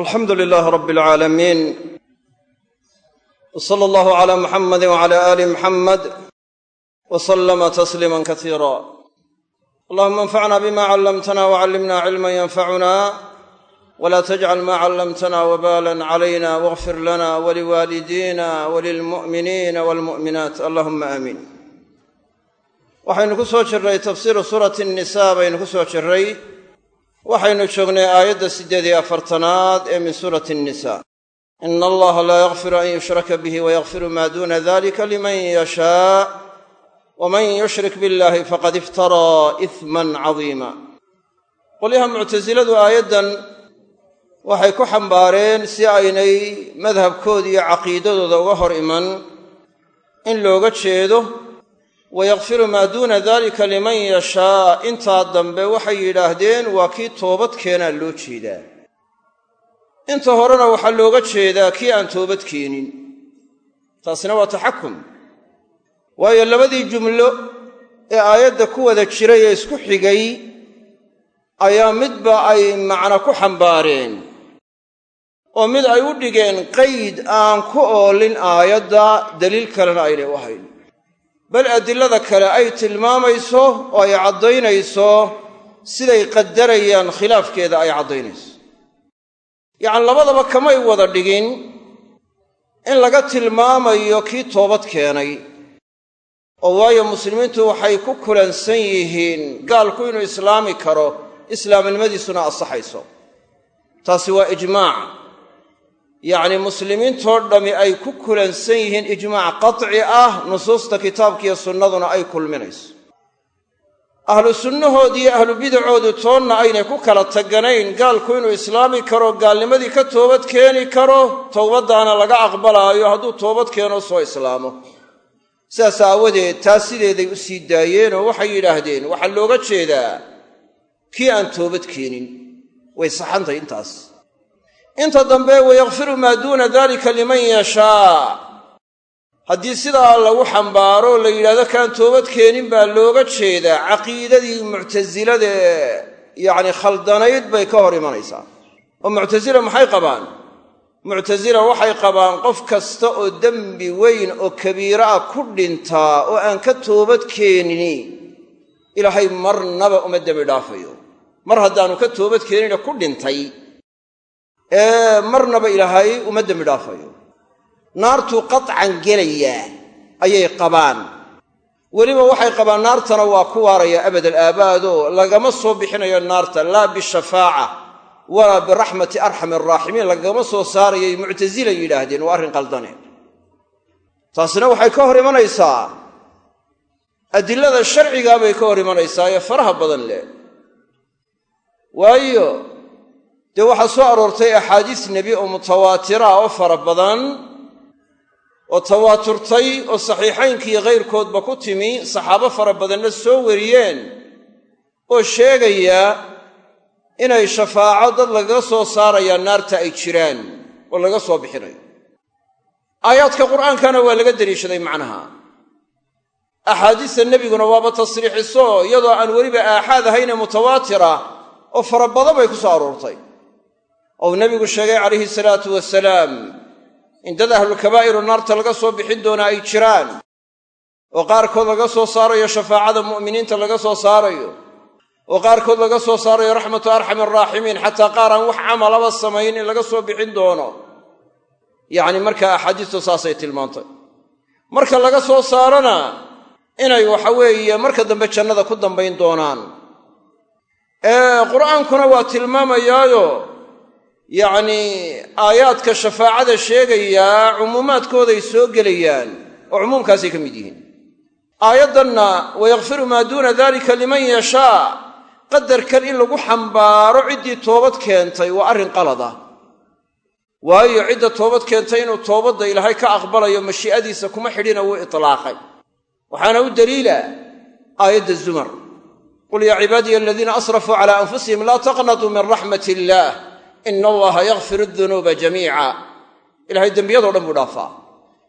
alxamdu lilaahi rabbi alcaalamiin w sala allahu calaa muxamadi wacala aali muxamed wa sallama tasliiman kasiira allahuma anfacna bima callamtana wacallimna cilman yanfacuna wla tajcal ma callamtana wbalan calayna wagfir lana waliwaalidiina walilmu'miniina walmu'minaat allahuma aamiin waxaynu ku soo jirray tafsiiru suurati nisa baynu ku soo jirray waxaynu joognay aayadda siddeed iyo afartanaad ee min suurati nisa ina allaha laa yakfiru an yushraka bihi wayakfiru ma duna dalika liman yashaa waman yushrik billahi faqad iftaraa isman cadiima. Qolyaha muctasiladu aayaddan waxay ku xambaareen si aynay madhabkooda iyo caqiidadooda uga hor iman in looga jeedo wayakfiru maa duuna dalika liman yashaa intaa dambe waxay yidhaahdeen waa kii toobad keenaa loo jeedaa inta horena waxaa looga jeedaa kii aan toobad keenin taasina waa taxakum waayo labadii jumlo ee aayadda ku wada jiray ee isku xigay ayaa midba ay macno ku xambaareen oo mid ay u dhigeen qayd aan ku oolin aayadda daliil kalena aynay u hayn bal adilada kale ay tilmaamayso oo ay caddaynayso siday qadarayaan khilaafkeeda ay caddaynayso. Yacni labadaba kamay wada dhigin in laga tilmaamayo kii toobad keenay oo waayo muslimiintu waxay ku kulansan yihiin gaalku inuu islaami karo islaamnimadiisuna asaxayso. Taasi waa ijmaac yacni muslimiintoo dhammi ay ku kulansan yihiin ijmaac qaطci ah nusuusta kitaabkiiyo sunnaduna ay kulminayso. Ahlu sunnahoodi iyo ahlu bidacoodu toonna aynay ku kala taganayn gaalku inuu islaami karo gaalnimadii ka toobad keeni karo towbaddaana laga aqbalaayo hadduu toobad keeno soo islaamo. Sidaas aawadeed taas sideeday u sii daayeenoo waxay yidhaahdeen waxaa looga jeedaa kii aan toobad keenin. Way saxantahy intaas inta dambe wayakfiru maa duuna dalika liman yashaa haddii sidaa lagu xambaaro la yidhahdo kaan toobad keenin baa looga jeedaa caqiidadii muctasilada yacni khaldanayd bay ka hor imanaysaa. Oo muctasila maxay qabaan? Muctasila waxay qabaan qof kasta oo dembi weyn oo kabiira ah ku dhintaa oo aan ka toobad keenini ilaahay marnaba uma dembi dhaafayo. Mar haddaanu ka toobad keenina ku dhintay ee marnaba ilaahay uma dembi dhaafayo naartuu qatcan gelayaa ayay qabaan. Weliba waxay qabaan naartana waa ku waaraya abad alaabaadoo lagama soo bixinayo naarta laa bishafaaca walaa biraxmati arxami araaximiin lagama soo saarayay muctasila yidhaahdeen waa arrin qaldane. Taasina waxay ka hor imanaysaa. Adilada sharcigaa bay ka hor imanaysaa ee faraha badan leh. Waayo dee waxaa soo aroortay axaadiis nebi oo mutawaatira oo fara badan oo tawaaturtay oo saxiixaynkiiyo kayrkoodba ku timi saxaabo fara badanna soo wariyeen oo sheegaya inay shafaaco dad lagaga soo saarayaan naarta ay jiraan oo laga soo bixinayo. Aayaadka qur'aankana waa laga deliishaday macnaha. Axaadiista nebiguna waaba tasriixiso iyadoo aan weliba aaxaad ahayne mutawaatira oo fara badan bay ku soo aroortay ou nebigu sheegay calayhi salaatu wasalaam in dad ahlulkabaa'iru naarta laga soo bixin doonaa ay jiraan oo qaarkood laga soo saarayo shafaacada mu'miniinta laga soo saarayo oo qaarkood laga soo saarayo raxmatu arxami araaximiin xataa qaar aan wax camalaba samayn in laga soo bixin doono. Yacni markaa axaadiistu saasay tilmaantay. Marka laga soo saarona inay waxa weeye marka dambe jannada ku dambayn doonaan. Qur'aankuna waa tilmaamayaayo yacnii aayaadka shafaacada sheegayaa cumuumaadkooday soo gelayaan oo cumuumkaasay ka mid yihiin. Aayaddanna wayakfiru maa duuna dalika liman yashaa qadarkan in lagu xambaaro ciddii toobad keentay waa arrin qalada. Waayo cidda toobad keentay inuu toobadda ilaahay ka aqbalayo mashii'adiisa kuma xidhina wuu itlaaqay. Waxaana u daliila aayadda zumar. Qul yaa cibaadiya aladiina asrafuu calaa anfusihim laa taqnatuu min raxmat illaah ina allaha yakfiru dunuuba jamiica ilahay dembiyadoo dhan buu dhaafaa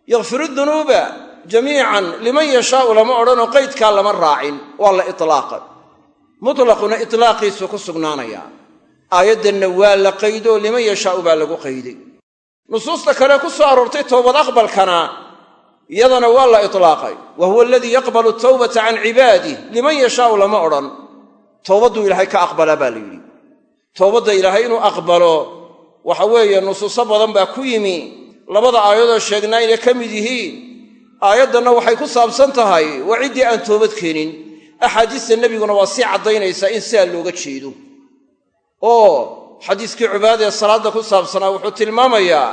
yakfiru dunuuba jamiican liman yashaau lama odhanoo qaydkaa lama raacin waa la itlaaqay mutlaquna itlaaqiisu ku sugnaanayaa aayaddanna waa la qaydoo liman yashaa'u baa lagu qayday nusuusta kale ku soo aroortay toobad aqbalkana iyadana waa la itlaaqay wa huwa aladii yaqbalu tawbata can cibaadih liman yashaa'u lama odhan towbadduu ilaahay ka aqbalaa baa la yidhi toobadda ilaahay inuu aqbalo waxa weeye nusuuso badan baa ku yimi. Labada aayadoo sheegnaa inay ka mid yihiin. Aayaddanna waxay ku saabsan tahay waa ciddii aan toobad keenin. Axaadiista nebiguna waa sii caddaynaysaa in sidaa looga jeedo. Oo xadiiskii cubaada ee salaadda ku saabsanaa wuxuu tilmaamayaa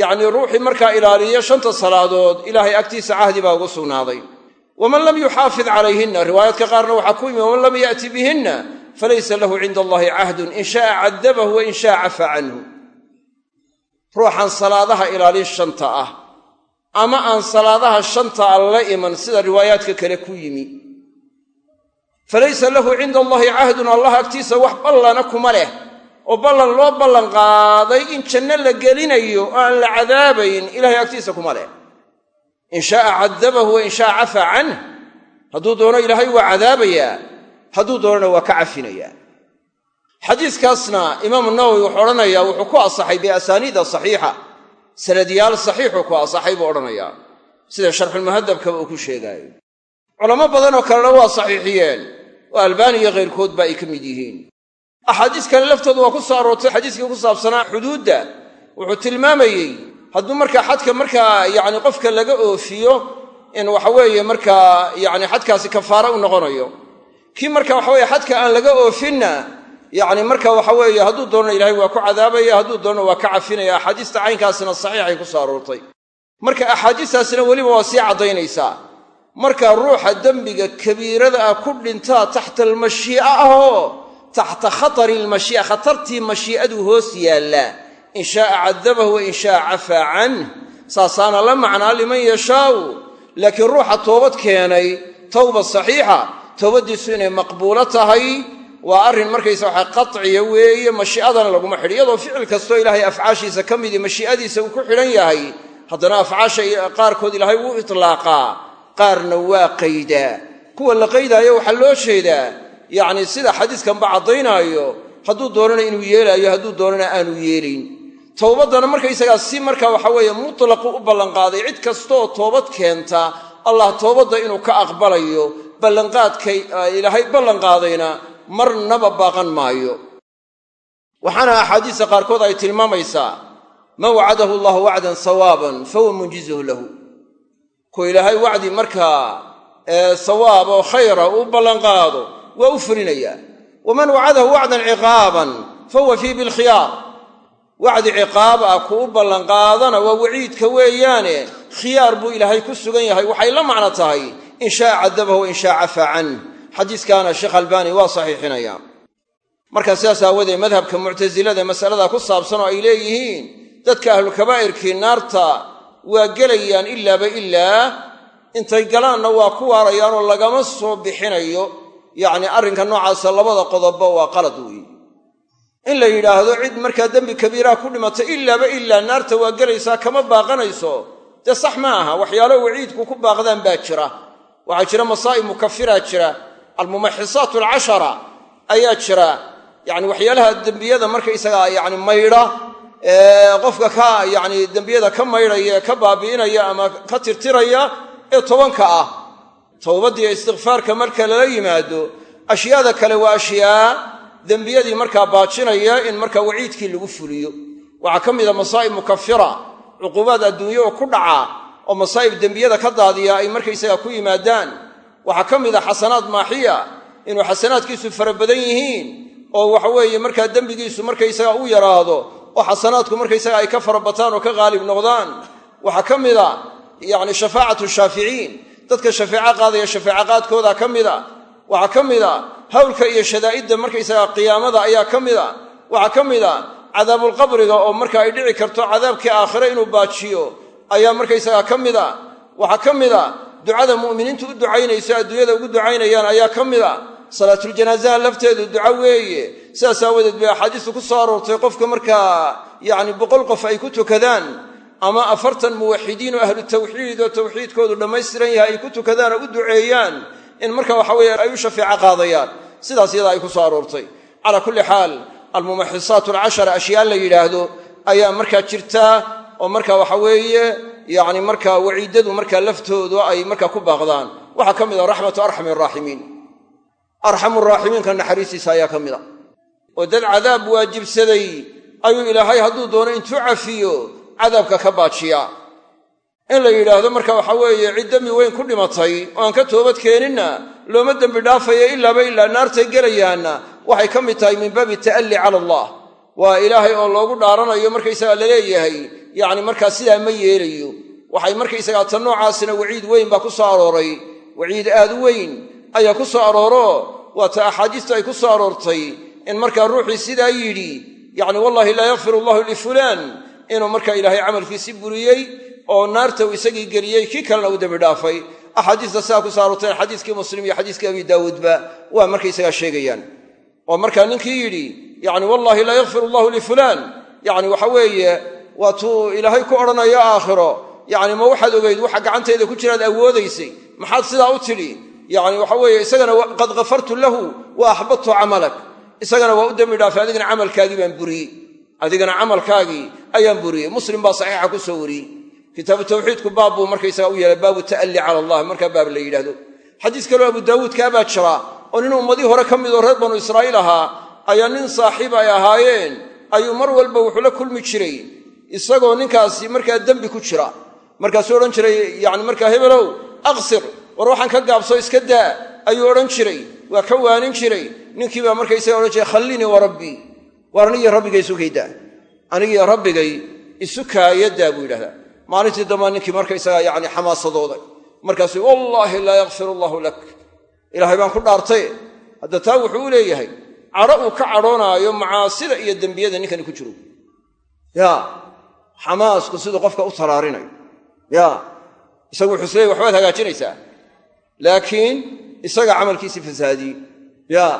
yacnii ruuxii markaa ilaaliya shanta salaadood ilaahay agtiisa cahdi baa ugu sugnaaday. Waman lam yuxaafid calayhinna riwaayaadka qaarna waxaa ku yimi waman lam ya'ti bihinna falaysa lahu cinda allahi cahdun in sha'a cadabahu wa in sha'a cafaa canhu ruuxaan salaadaha ilaalin shanta ah ama aan salaadaha shanta a la iman sida riwaayaadka kale ku yimi falaysa lahu cinda allahi cahdun allah agtiisa wax ballana kuma leh oo ballan loo ballan qaaday in janno la gelinayo oo aan la cadaabayn ilahay agtiisa kuma leh in cadabahu wa in canh hadduu doono ilaahay waa cadaabayaa hadduu doonona waa ka cafinayaa. Xadiiskaasna imaamu nawowi wuxuu odhanayaa wuxuu ku asaxay biasaaniida saxiixa. Sanadyaal saxiixuu ku asaxay buu odhanayaa. Sida sharxulmuhadabkaba uu ku sheegaayo culamo badanoo kalena waa saxiixiyeen. Oo albaani iyo khayrkoodba ay ka mid yihiin. Axaadiis kale laftooda waa ku soo aroortay xadiiskii ku saabsanaa xuduudda. Wuxuu tilmaamayey hadduu markaa xadka markaa yacni qofka laga oofiyo in waxaweeye markaa yacni xadkaasi kafaare u noqonayo kii marka waxaweye xadka aan laga oofinna yacni marka waxa weeye hadduu doonana ilahay waa ku cadaabaya hadduu doonana waa ka cafinaya axaadiista caynkaasina saxiixay ku soo aroortay. Marka axaadiistaasina weliba waa sii caddaynaysaa. Marka ruuxa dembiga kabiirada ah ku dhintaa taxta almashii'a ahoo taxta khatari almashii'a khatartii mashii'aduu hoos yaallaa in shaaa cadabahu wa in shaaa cafaa canh saasaana la macnaa liman yashaau laakiin ruuxa toobad keenay tawba saxiixa toobaddiisu inay maqbuulo tahay waa arrin markaysa waxa qaciya weeye mashii'adana laguma xidhi iyadoo ficil kastoo ilaahay afcaashiisa ka midii mashii'adiisa uu ku xidhan yahay haddana afcaasha qaarkood ilaahay wuu itlaaqaa qaarna waa qaydaa kuwa la qaydaayo waxaa loo jeedaa yacni sida xadiiskanba caddaynaayo hadduu doonana inuu yeelaayo hadduu doonana aanu yeelin. Towbaddana markaysagaa si marka waxa weeye mutlaqu u ballanqaaday cid kastaoo toobad keenta allah toobadda inuu ka aqbalayo ballanqaadkay ilaahay ballanqaadayna marnaba baaqan maayo. Waxaana axaadiista qaarkood ay tilmaamaysaa man wacadahu allahu wacdan sawaaban fahuwa munjizuhu lahu. Ku ilaahay wacdi markaa sawaab oo khayra uu ballanqaado waa u fulinayaa. Waman wacadahu wacdan ciqaaban fahuwa fii bilkhiyaar. Wacdi ciqaab ah ku u ballanqaadana waa waciidka weeyaane khiyaar buu ilaahay ku sugan yahay waxay la macno tahay in shaaa cadabahu wa in shaa cafaa canh xadiiskaana sheekh albaani waa saxiixinaya. Markaa sidaas aawoodee madhabka muctasilada masalada ku saabsan oo ay leeyihiin dadka ahlulkabaa'irkii naarta waa gelayaan ilaaba ilaa intay galaanna waa ku waarayaanoo lagama soo bixinayo. Yacni arrinka noocaasa labada qodobba waa qalad weeye in la yidhaahdo cid markaa dembi kabiiraha ku dhimata ilaaba ilaa naarta waa gelaysaa kama baaqanayso. Dee sax ma aha waxyaalo waciidku ku baaqdaan baa jira waxaa jira masaa'ib mukafiraa jira. Almumaxisaat alcashara ayaa jira. Yacni waxyaalaha dembiyada markaysagaa yacni maydha qofka ka yacni dembiyada ka maydhaya ka baabi'inaya ama ka tirtiraya ee tobanka ah. Towbaddiiyo istikfaarka marka lala yimaado. Ashyaada kale waa ashyaa dembiyadii markaa baajinaya in markaa waciidkii lagu fuliyo. Waxaa ka mida masaa'ib mukafira cuquubaad adduunye oo ku dhaca oo masaa'ib dembiyada ka daadiya ay markaysaga ku yimaadaan. Waxaa ka mida xasanaad maaxiya inuu xasanaadkiisu fara badan yihiin oo waxaweeye markaa dembigiisu markaysaga u yaraado oo xasanaadku markaysaga ay ka fara bataan oo ka qaalib noqdaan. Waxaa ka mida yacni shafaacatu shaaficiin dadka shafeeco qaadaya shafeeco qaadkooda ka mida waxaa ka mida hawlka iyo shadaa'idda markaysaga qiyaamada ayaa ka mida waxaa ka mida cadaabulqabriga oo marka ay dhici karto cadaabkii aakhire inuu baajiyo ayaa markaysaga ka mida waxaa ka mida ducada mu'miniintu u ducaynayso adduunyada ugu ducaynayaan ayaa ka mida. Salaatuljanaasaha lafteedu duco weeye. Sidaas aawadeed bay axaadiistu ku soo aroortay qofka markaa yacni boqol qof ay ku tukadaan ama afartan muwaxidiin oo ahlu tawxiid oo tawxiidkoodu dhammaystiran yahay ay ku tukadaan oo u duceeyaan in marka waxa weeye ay u shafeeco qaadayaan. Sidaas iyadaa ay ku soo aroortay. Calaa kulli xaal almumaxisaat alcashara ashyaa la yidhaahdo ayaa markaa jirtaa oo marka waxa weeye yacni markaa waciidadu markaa laftoodu ay markaa ku baaqdaan. Waxaa ka mid a raxmatu arxami araaximiin arxamu raaximiinka naxariistiisa ayaa ka mid a oo dad cadaab waajibsaday ayuu ilaahay hadduu doono intuu cafiyo cadaabka ka baajiyaa in la yidhaahdo marka waxa weeye cid dembi weyn ku dhimatay oo aan ka toobad keeninna looma dembi dhaafayo ilaaba ilaa naartay gelayaanna. Waxay ka mid tahay min baabi ta'alli cala allah. Waa ilaahay oo loogu dhaaranayo markaysagaa la leeyahay yacni markaa sidaa ma yeelayo. Waxay markaysagaa tan noocaasina waciid weyn baa ku soo arooray. Waciid aad weyn ayaa ku soo arooro. Waa ta axaadiistu ay ku soo aroortay in markaa ruuxii sidaa yidhi yacni wallahi laa yakfiru allahu lifulaan inuu markaa ilaahay camalkiisi buriyey oo naarta uu isagii geliyey kii kalena uu dembi dhaafay. Axaadiista sidaa ku soo aroorteen xadiiskii muslim iyo xadiiskii abi daawuudba waa markaysagaa sheegayaan. Oo markaa ninkii yidhi yacni wallahi laa yakfir allahu lifulaan yacni waxa weeye waatuu ilaahay ku odhanayo aakhiro. Yacni ma waxaad ogeyd waxa gacantayda ku jiraad awoodaysay maxaad sidaa u tidhi? Yacni waxa weeye isagana qad ghafartu lahu wa axbadtu camalak. Isagana waa u dembi dhaafay adigana camalkaagii baan buriyey adigana camalkaagii ayaan buriyey muslim baa saxiixa ku soo wariyey kitaabu tawxiidku baab buu markaysaga u yeelay baabu ta'alli cala allah markaa baab la yidhahdo xadiis kaloo abu daawuudkaa baa jira oo nin ummadii hore ka mid oo reer banu israa'iil ahaa ayaa nin saaxiib ay ahaayeen ayuu mar walba wuxuu la kulmi jiray isagoo ninkaasi markaa dembi ku jira. Markaasuu odhan jiray yacni markaa hebelow aqsir war waxaan ka gaabso iska daa ayuu odhan jiray. Waa ka waanin jiray. Ninkii baa markaysaga odhan jiray khallinii wa rabbii waar anigii rabbigay isu kaydaa anigii rabbigay isu kaayadaa buu yidhahdaa. Maalintii dambaa ninkii markaysagaa yacni xamaasadooday. Markaasuu wallaahi laa yakfir allahu lak. Ilaahay baan ku dhaartay. Hadda taa wuxuu u leeyahay cadho uu ka cadhoonaayo macaasida iyo dembiyada ninkani ku jiro xamaasku siduu qofka u taraarinayo. Yaa isagu wuxuu isleeyay waxbaad hagaajinaysaa. Laakiin isaga camalkiisii fasaadiyey yaa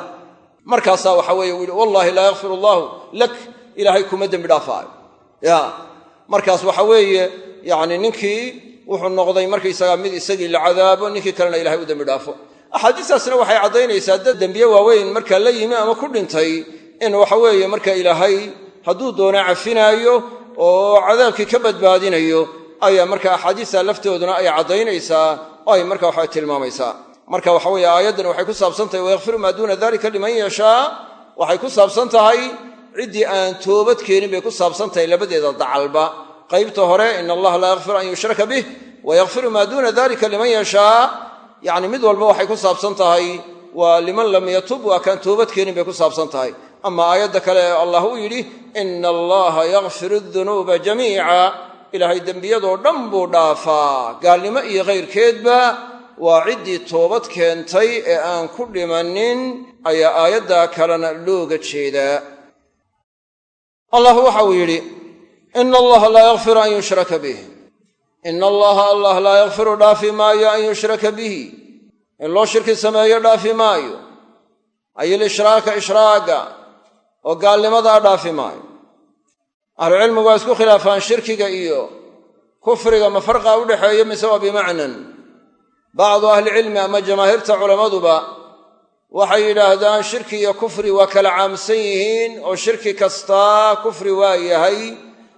markaasaa waxa weeye uu yihi wallaahi laa yakfir allaahu lak ilaahay kuma dembi dhaafaayo. Yaa markaas waxa weeye yacni ninkii wuxuu noqday markaysagaa mid isagii la cadaabo ninkii kalena ilahay u dembi dhaafo. Axaadiistaasna waxay caddaynaysaa dad dembiye waaweyn markaa la yimi ama ku dhintay in waxa weeye marka ilaahay hadduu doono cafinaayo oo cadaabkii ka badbaadinayo ayaa marka axaadiista laftooduna ay caddaynaysaa oo ay marka waxa tilmaamaysaa. Marka waxa weeye aayaddan waxay ku saabsan tahay wayakfiru maa duuna dalika liman yashaa. Waxay ku saabsan tahay ciddii aan toobad keenin bay ku saabsan tahay labadeeda dacalba. Qaybta hore ina allaha laa yakfiru an yushraka bih. Wa yakfiru maa duuna dalika liman yashaa. Yacni mid walba waxay ku saabsan tahay waa liman lam yatub waa kaan toobad keenin bay ku saabsan tahay ama aayadda kale ee allah uu yidhi ina allaha yakfiru dunuuba jamiica. Ilaahay dembiyadoo dhan buu dhaafaa. Gaalnimo iyo kayrkeedba waa ciddii toobad keentay ee aan ku dhimannin ayaa aayaddaa kalena looga jeedaa. Allah waxa uu yidhi ina allaha laa yakfiru an yushraka bih ina allaha allah laa yakfiru dhaafi maayo an yushraka bihi. In loo shirki sameeyo dhaafi maayo. Ay ilishraaka ishraaga oo gaalnimadaa dhaafi maayo. Ahlucilmigu waa isku khilaafaan shirkiga iyo kufriga ma farqa udhexeeyo mise waa bimacnan? Bacdu ahlicilmi ama jamaahiirta culammaduba waxay yidhaahdaan shirki iyo kufri waa kala caamsan yihiin oo shirki kastaa kufri waa yahay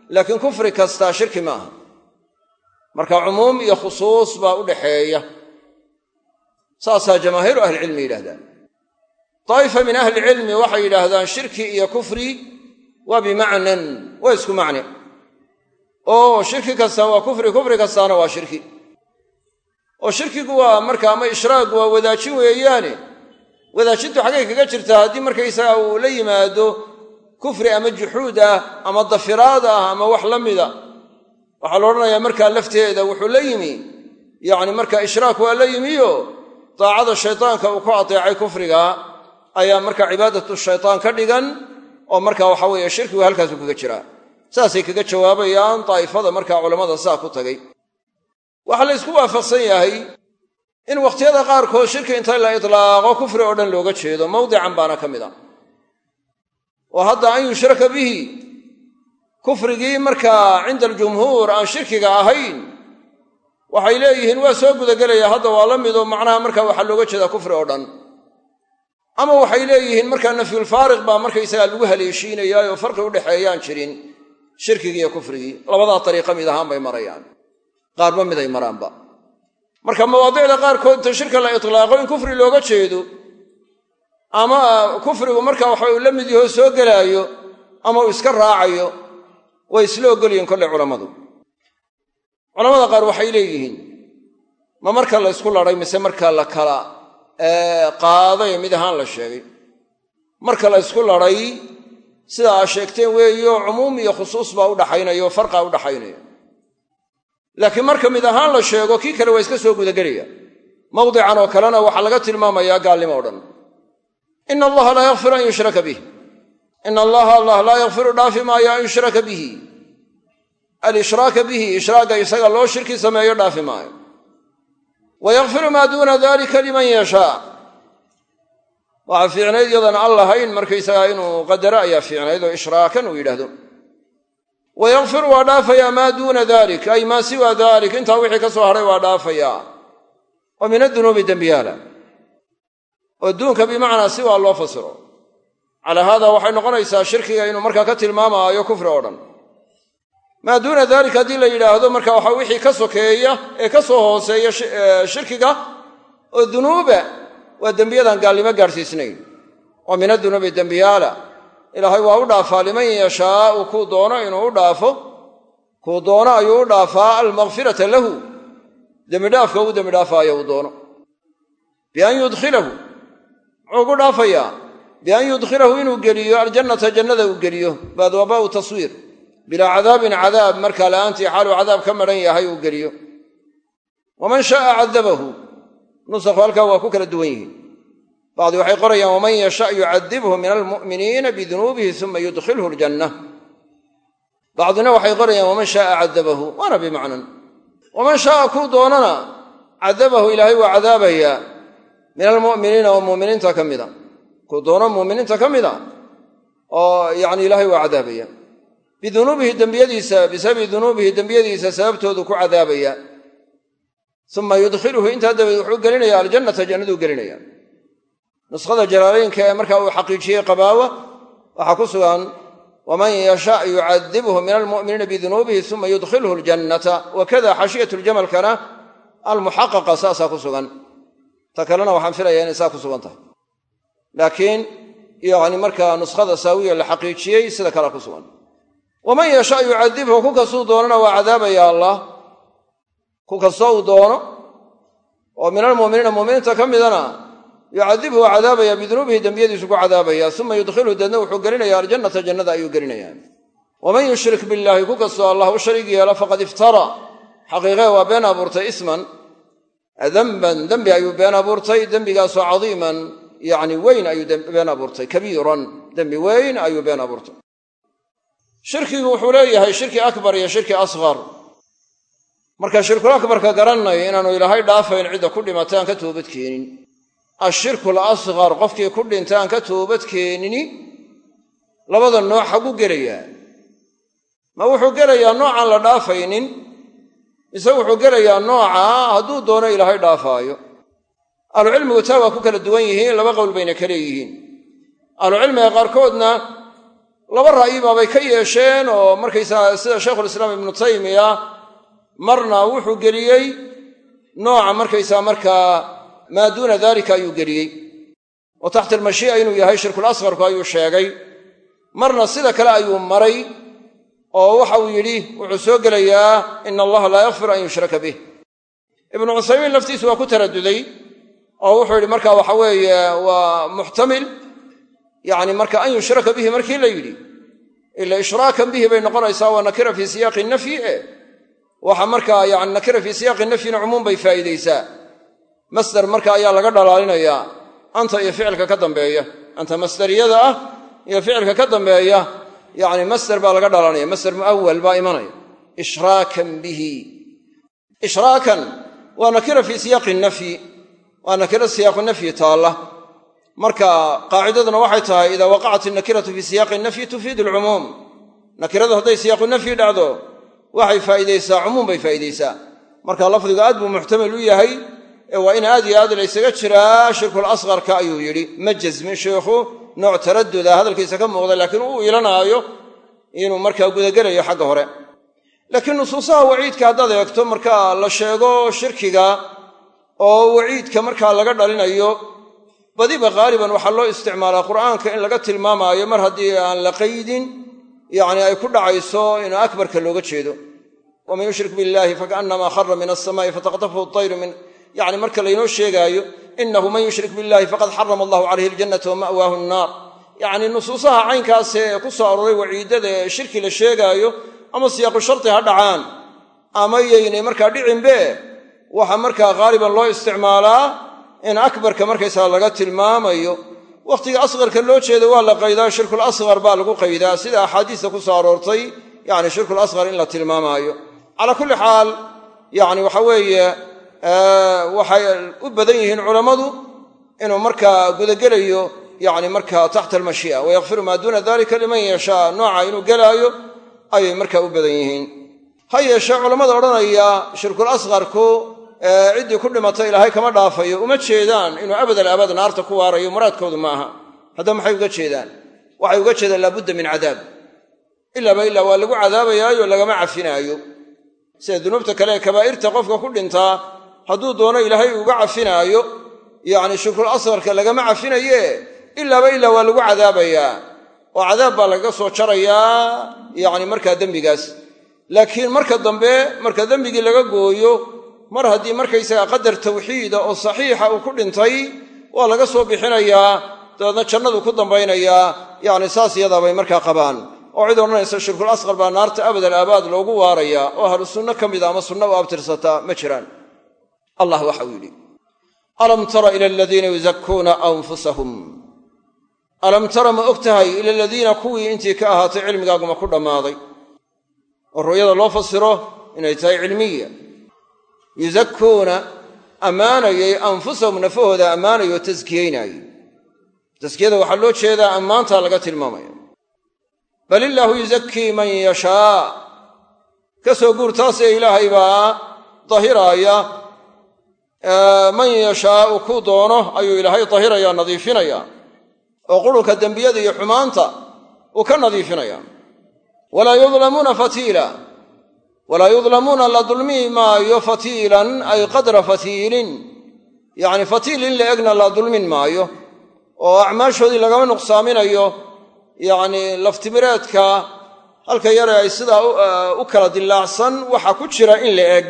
laakiin kufri kastaa shirki maaha marka cumuum iyo khusuus baa u dhaxeeya saasaa jamaahiiru ahlicilmi yidhahdaan daa'ifa min ahlicilmi waxay yidhaahdaan shirki iyo kufri waa bimacnan waa isku macne oo shirki kasta waa kufri kufri kastaana waa shirki oo shirkigu waa marka ama ishraagu waa wadaajin weeyaane wadaajintu xaggay kaga jirtaa haddii markaysaga uu la yimaado kufri ama juxuud ah ama dafiraad ah ama wax la mida waxaa la odhanayaa markaa lafteeda wuxuu la yimi yacni marka ishraak waa la yimiyo daacada shaydaanka uu ku ateecay kufriga ayaa marka cibaadatu shaytaan ka dhigan oo marka waxa weeye shirkigu halkaasu kaga jiraa. Saasay kaga jawaabayaan daa'ifada markaa culammada saa ku tagay. Waxaa la ysku waafaqsan yahay in wakhtiyada qaarkood shirki inta la itlaaqo kufri oo dhan looga jeedo mawdican baana ka mid a. Oo hadda an yushraka bihi kufrigii markaa cinda aljumhuur aan shirkiga ahayn waxay leeyihiin waa soo gudagelaya hadda waa la mido macnaha markaa waxaa looga jeedaa kufri oo dhan ama waxay leeyihiin markaa nafyulfaariq baa markaysagaa lagu haleeshiinayaa oo farqi udhexeeyaan jirin shirkigii iyo kufrigii. Labadaa dariiqa mid ahaan bay marayaan. Qaarba mid ay maraanba. Marka mawaadicda qaarkood inta shirka la itlaaqo in kufri looga jeedo ama kufrigu marka waxa uu la mid yaho soo gelaayo ama uu iska raacayo way isla ogolyihiin kolley culammadu. Culamada qaar waxay leeyihiin ma marka la ysku ladhay mise marka la kala qaaday mid ahaan la sheegay. Marka la ysku ladhay sida aa sheegteen weeyo cumuum iyo khusuus baa udhaxaynaya oo farqaa udhaxaynaya laakiin marka mid ahaan la sheego kii kale waa iska soo gudagelaya. Mawdican oo kalena waxaa laga tilmaamayaa gaalnimo o dhan. Ina allaha laa yakfiru an yushraka bih ina allaha allah laa yakfiru dhaafi maayo an yushraka bihi. Alishraaka bihi ishraaga isaga loo shirki sameeyo dhaafi maayo wa yakfiru maa duuna dalika liman yashaa waxaa fiicnayd yadan an lahayn markaysagaa inuu qadaro ayaa fiicnayd oo ishraakan uu yidhaahdo. Wa yakfiru waa dhaafayaa maa duuna dalik ay maa siwa dalik intaa wixii ka soo hadhay waa dhaafayaa oo min adunuubi dembiyaala oo duunka bimacnaa si waa loo fasiro. Calaa haada waxay noqonaysaa shirkiga inuu markaa ka tilmaamaayo kufri oo dhan maa duuna dalik haddii la yidhaahdo marka waxa wixii ka sokeeya ee ka soo hooseeya shirkiga oo dunuuba waa dembiyadaan gaalnimo gaadhsiisnayn oo min adunuubi dembiyaala. Ilaahay waa u dhaafaa liman yashaau kuu doono inuu u dhaafo. Kuu doono ayuu u dhaafaa almakfirata lahu. Dembidhaafka uu dembidhaafaayo uu doono. Bian yudkhilahu. Muxuu ku dhaafayaa bian yudkhilahu inuu geliyo aljannata jannada uu geliyo. Baad wabaau taswiir bilaa cadaabin cadaab markaa la'aantii xaaluu cadaab ka madhan yahay uu geliyo. Waman shaaa cadabahu nusakhu halkaa waa ku kala duwan yihiin. Bacdi waxay qorayaan waman yasha yucadibhu min almu'miniina bidunuubihi uma yudkhilhu ljanna bacdina waxay qorayaan waman shaaa cadabahu waana bimacnan. Waman shaaa kuu doonana cadabahu ilaahay waa cadaabayaa min almu'miniina oo mu'miniinta ka mida. Kuu doono mu'miniinta ka mida? Oo yacni ilaahay waa cadaabaya bidunuubihi dembiyadiisa bisababi dunuubihi dembiyadiisa sababtoodu ku cadaabaya uma yudkhiluhu intaa dabadeed wuxuu gelinaya aljannata jannaduu gelinaya nuskhada jalaalaynka ee markaa uu xaqiijiyey qabaawa waxaa ku sugan waman yasha yucadibhu min almu'miniina bidunuubihi uma yudkhilhu ljannata wakada xashiyat ljamalkana almuxaqaqa saasaa ku sugan. Ta kalena waxaan filayaa inay saa ku sugan tahay. Laakiin yani markaa nuskhada saawiya la xaqiijiyey waman yasha yucadibhu ku kastuu doonana waa cadaabaya allah. Ku kastoo uu doono oo min almu'miniina mu'miniinta ka midana yucadibhu waa cadaabaya bidunuubihi dembiyadiisu ku cadaabaya uma yudkhilhu deedna wuxuu gelinaya aljannata jannada ayuu gelinaya. Waman yushrik billaahi ku kastoo allah u shariig yeelo faqad iftara. Xaqiiqee waa been abuurtay isman. Demban dembi ayuu been abuurtay dembigaasoo cadiiman yacni weyn ayuu been abuurtay kabiiran dembi weyn ayuu been abuurtay shirkigu wuxuu leeyahay shirki akbar iyo shirki asqar marka shirkul akbarka garanay inaanu ilaahay dhaafayn cidda ku dhimatay aan ka toobad keenin. Ashirku lasqar qofkii ku dhintay aan ka toobad keenini labada nooc xagu gelayaa ma wuxuu gelayaa noocaan la dhaafaynin mise wuxuu gelayaa nooca hadduu doono ilaahay dhaafaayo? Ahlucilmigu taa waa ku kala duwan yihiin laba qowl bayna ka leeyihiin. Ahlucilmiga qaarkoodna laba ra'yi baabay ka yeesheen oo markaysaa sida shaykhulislaam ibnu taymiya marna wuxuu geliyey nooca markaysaa markaa maa duuna daalika ayuu geliyey. Oo taxta almashii'a inuu yahay shirkul asqarku ayuu sheegay. Marna sida kale ayuu maray oo waxa uu yidhi wuxuu soo gelayaa ina allaha laa yakfir an yushraka bih. Ibnu cuthaymiin laftiisu waa ku taraduday oo wuxuu yidhi marka waxa weeye waa muxtamil yacni marka an yushraka bihi markii la yidhi ila ishraakan bihi bay noqonaysaa waa nakira fii siyaaqi nafyi e waxa markaa yani nakira fii siyaaqi nafyina cumuum bay faa'iidaysaa. Masder marka ayaa laga dhalaalinayaa anta iyo ficilka ka dambeeya. Anta masderiyada ah iyo ficilka ka dambeeya yani masder baa laga dhalanaya masder mu'awal baa imanaya. Ishraakan bihi. Ishraakan waa nakira fii siyaaqi nafyi. Waa nakira siyaaqu nafyi marka qaacidaduna waxay tahay idaa waqacat innakiratu fii siyaaqi nafyi tufiidu alcumuum nakiradu hadday siyaaqu nafyi dhacdo waxay faa'iidaysaa cumuum bay faa'iidaysaa. Marka lafdigu aad buu muxtamil u yahay waa in aad iyo aad laysaga jiraa shirkul asqarka ayuu yidhi. Ma jasmin sheikhu nooc taraduda hadalkiisa ka muuqda laakiin uu ilanaayo inuu markaa gudagelayo xagga hore. Laakiin nusuusaha waciidka haddaad eegto marka la sheego shirkiga oo waciidka markaa laga dhalinayo badiba haaliban waxaa loo isticmaalaa qur'aanka in laga tilmaamaayo mar haddii aan la qaydin yacni ay ku dhacayso in akbarka looga jeedo. Waman yushrik billahi fakaannamaa khara min alsamaa'i fataqtafuhu atayru min yacni marka laynoo sheegaayo inahu man yushrik billahi faqad xarama allahu calayhi aljannata wa ma'waahu annaar. Yacni nusuusaha caynkaase ee ku soo arooray waciidada ee shirki la sheegaayo ama siyaaqu sharti ha dhacaan ama yaynay markaa dhicinbe waxaa markaa haaliban loo isticmaalaa in akbarka markaysaga laga tilmaamayo wakhtiga asqarka loo jeedo waa la qaydaa shirkul asqar baa lagu qaydaa. Sida axaadiista ku soo aroortay yacni shirkul asqar in la tilmaamaayo. Calaa kulli xaal yacni waxa weeye waxay u badan yihiin culammadu inuu markaa gudagelayo yacni markaa taxta almashii'a wayakfiru maa duuna dalika liman yashaa. Nooca inuu gelaayo ayay markaa u badan yihiin. Ha yeeshee culammada odhanaya shirkul ciddii ku dhimatay ilaahay kama dhaafayo. Uma jeedaan inuu abadal abad naarta ku waarayo muraadkoodu ma aha haddaba maxay uga jeedaan? Waxay uga jeedaan laabudda min cadaab. Ilaaba ilaa waa lagu cadaabayaayo lagama cafinaayo. Sida dunuubta kale ee kabaa'irta qofka ku dhintaa hadduu doono ilaahay uga cafinaayo yacni shirkul asqarka lagama cafinaye. Ilaaba ilaa waa lagu cadaabayaa oo cadaab baa lagaga soo jarayaa yacni markaa dembigaas. Laakiin marka dambe marka dembigii laga gooyo mar haddii markaysaga qadar tawxiida oo saxiixa uu ku dhintay waa laga soo bixinayaa dabeedna jannadu ku dambaynayaa yacni saas iyadaabay markaa qabaan. Oo cid odhanaysa shirkul asqar baa naarta abadal aabaad loogu waarayaa oo ahlu sunno ka mida ama sunno u abtirsataa ma jiraan. Allah waxau yidhi alam tara ila aladiina yuzakuuna anfusahum? Alam tara ma og tahay ila aladiina kuwii intii ka ahaatay cilmigaaguma ku dhammaaday? Oo ru'yada loo fasiro inay tahay cilmiya yuzakuuna ammaanayay anfusahum nafahooda ammaanaya oo taskiyeynaayey taskiyada waxaa loo jeedaa ammaantaa laga tilmaamaya bal illaahu yuzakii man yashaa. Ka soo guur taasee ilaahay baa dahiraaya man yashaau kuu doono ayuu ilaahay dahiraya nadiifinaya. Oo qurunka dembiyada iyo xumaanta uu ka nadiifinaya. Walaa yudlamuuna fatiila walaa yudlamuuna la dulmi maayo fatiilan ay qadra fatiilin. Yacni fatiil in la egna la dulmin maayo oo acmaashoodii lagama nuqsaaminayo yacni laftimireedka halka yare ay sidaa u kala dillaacsan waxa ku jira in la eg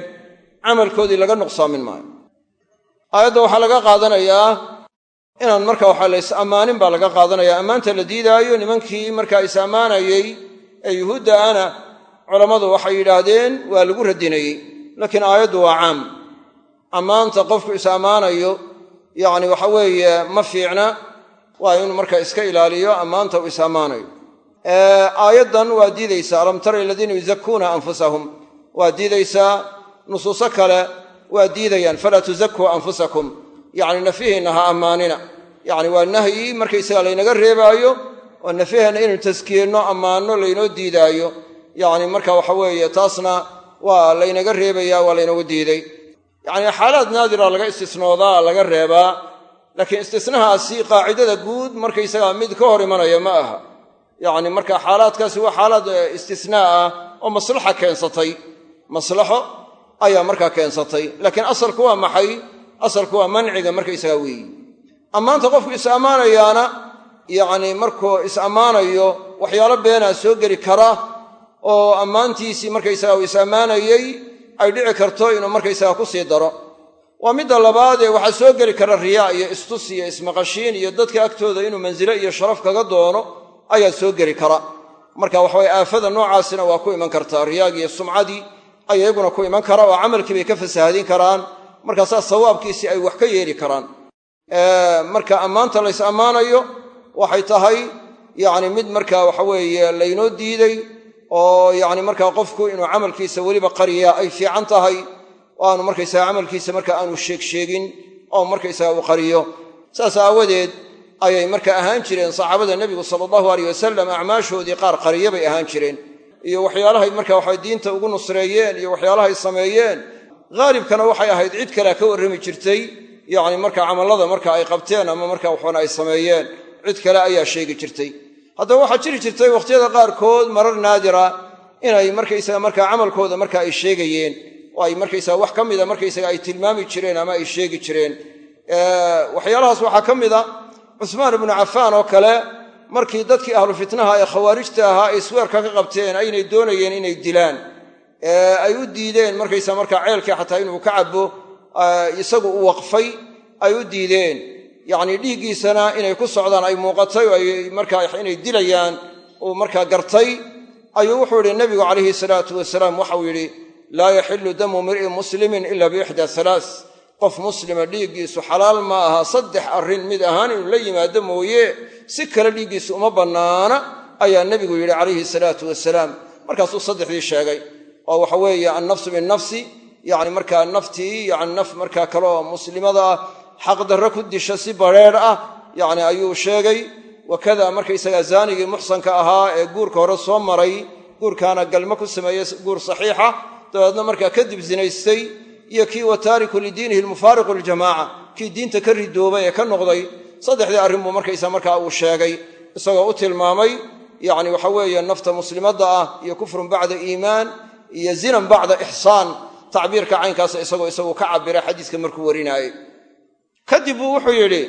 camalkoodii laga nuqsaamin maayo. Aayadda waxaa laga qaadanayaa inaan marka waxaa la is ammaanin baa laga qaadanaya. Ammaanta la diidaayo nimankii markaa is ammaanayey ee yuhuudda ana culammadu waxay yidhaahdeen waa lagu radinayey laakiin aayaddu waa caam. Ammaanta qofku is ammaanayo yacni waxa weeye ma fiicna waa inuu markaa iska ilaaliyo ammaanta uu is ammaanayo. Aayaddan waa diidaysaa alam tara aladiina yuzakuuna anfusahum? Waa diidaysaa nusuuso kale waa diidayaan falaa tuzakuu anfusakum? Yacni nafihiinna ha ammaanina. Yacni waa nahyi markaysaga laynaga reebaayo oo nafaheenna inaynu taskiyenno ammaanno laynoo diidaayo yacni marka waxa weeye taasna waa laynaga reebaya waa laynagu diiday. Yacni xaalaad naadira laga istisnoodaa laga reebaa laakiin istisnahaasi qaacidada guud markaysagaa mid ka hor imanaya ma aha. Yacni marka xaalaadkaasi waa xaalaad istisnaa ah oo maslaxa keensatay. Maslaxo ayaa markaa keensatay laakiin asalku waa maxay? Asalku waa manciga markaysagaa weeyi. Ammaanta qofku is ammaanayaana yacni markuu is ammaanayo waxyaalo beenaa soo geli kara oo ammaantiisii markaysaga uu is ay dhici karto inuu markaysaga ku sii daro. Waa midda labaad ee waxaa soo geli kara riyaa iyo istus iyo ismaqashiin iyo dadka agtooda inuu mansilo iyo sharaf kaga doono ayaa soo geli kara. Marka waxaweye aafada noocaasina waa ku iman kartaa riyaagii iyo sumcadii ay iyaguna ku iman kara oo camalkii ka fasahaadin karaan. Markaasaa sawaabkiisii ay wax ka yeeli karaan. Marka ammaanta lays ammaanayo waxay tahay yacni mid marka waxa weeye laynoo diiday oo yacni markaa qofku inuu camalkiisa weliba qariyaa ay fiican tahay oo aanu markaysaga camalkiisa marka aanu sheegsheegin oo markaysaga u qariyo. Saas aawadeed ayay marka ahaan jireen saxaabada nebigu sala allahu aleyh wasalam acmaashoodii qaar qariya bay ahaan jireen. Iyo waxyaalahay marka waxa diinta ugu nusreeyeen iyo waxyaalahay sameeyeen haalibkana waxay ahayd cid kalea ka warrami jirtay. Yacni marka camallada marka ay qabteen ama marka waxoona ay sameeyeen cid kale ayaa sheegi jirtay haddaba waxaa jiri jirtay wakhtiyada qaarkood marar naadira inay markaysaga markaa camalkooda marka ay sheegayeen oo ay markaysaga wax ka mida markaysaga ay tilmaami jireen ama ay sheegi jireen. Waxyaalahaas waxaa ka mida cusmaan ibnu cafaan oo kale markii dadkii ahlu fitnaha ee khawaarijta ahaa ay sweerka ka qabteen aynay doonayeen inay dilaan. Ay u diideen markaysa markaa ceelkii xataa inuu ka cabo isagu u waqfay ay u diideen yacnii dhiiggiisana inay ku socdaan ay muuqatay oo ay markaa inay dilayaan uu markaa gartay ayuu wuxuu yidhi nebigu calayhi salaatu wasalaam waxau yidhi laa yaxilu damu mir'in muslimin ila biixda halaa qof muslima dhiiggiisu xalaal ma aha saddex arrin mid ahaan inuu la yimaado mooye. Si kale dhiiggiisu uma bannaana ayaa nebigu yidhi calayhi salaatu wasalaam. Markaasuu saddexdii sheegay. Oo waxa weeye annafsu binnafsi yacni markaa naftii yani naf markaa kaleoo muslimada ah xaqdarro ku disha si badrheedh ah yacni ayuu sheegay wakada markaysagaa zaanigii muxsanka ahaa ee guurka hore soo maray guurkaana galmo ku sameeyey guur saxiixa dabeedna markaa kadib zinaystay iyo kii wa taariku lidiinihi almufaariqu liljamaaca kii diinta ka ridoobay ee ka noqday saddexdii arrin buu markaysa markaa uu sheegay isagoo u tilmaamay yacni waxa weeye nafta muslimadda ah iyo kufrun bacda iimaan iyo zinan bacda ixsaan tacbiirka caynkaasa isagoo isagu ka cabiray xadiiska markuu warinaayey kadib buu wuxuu yidhi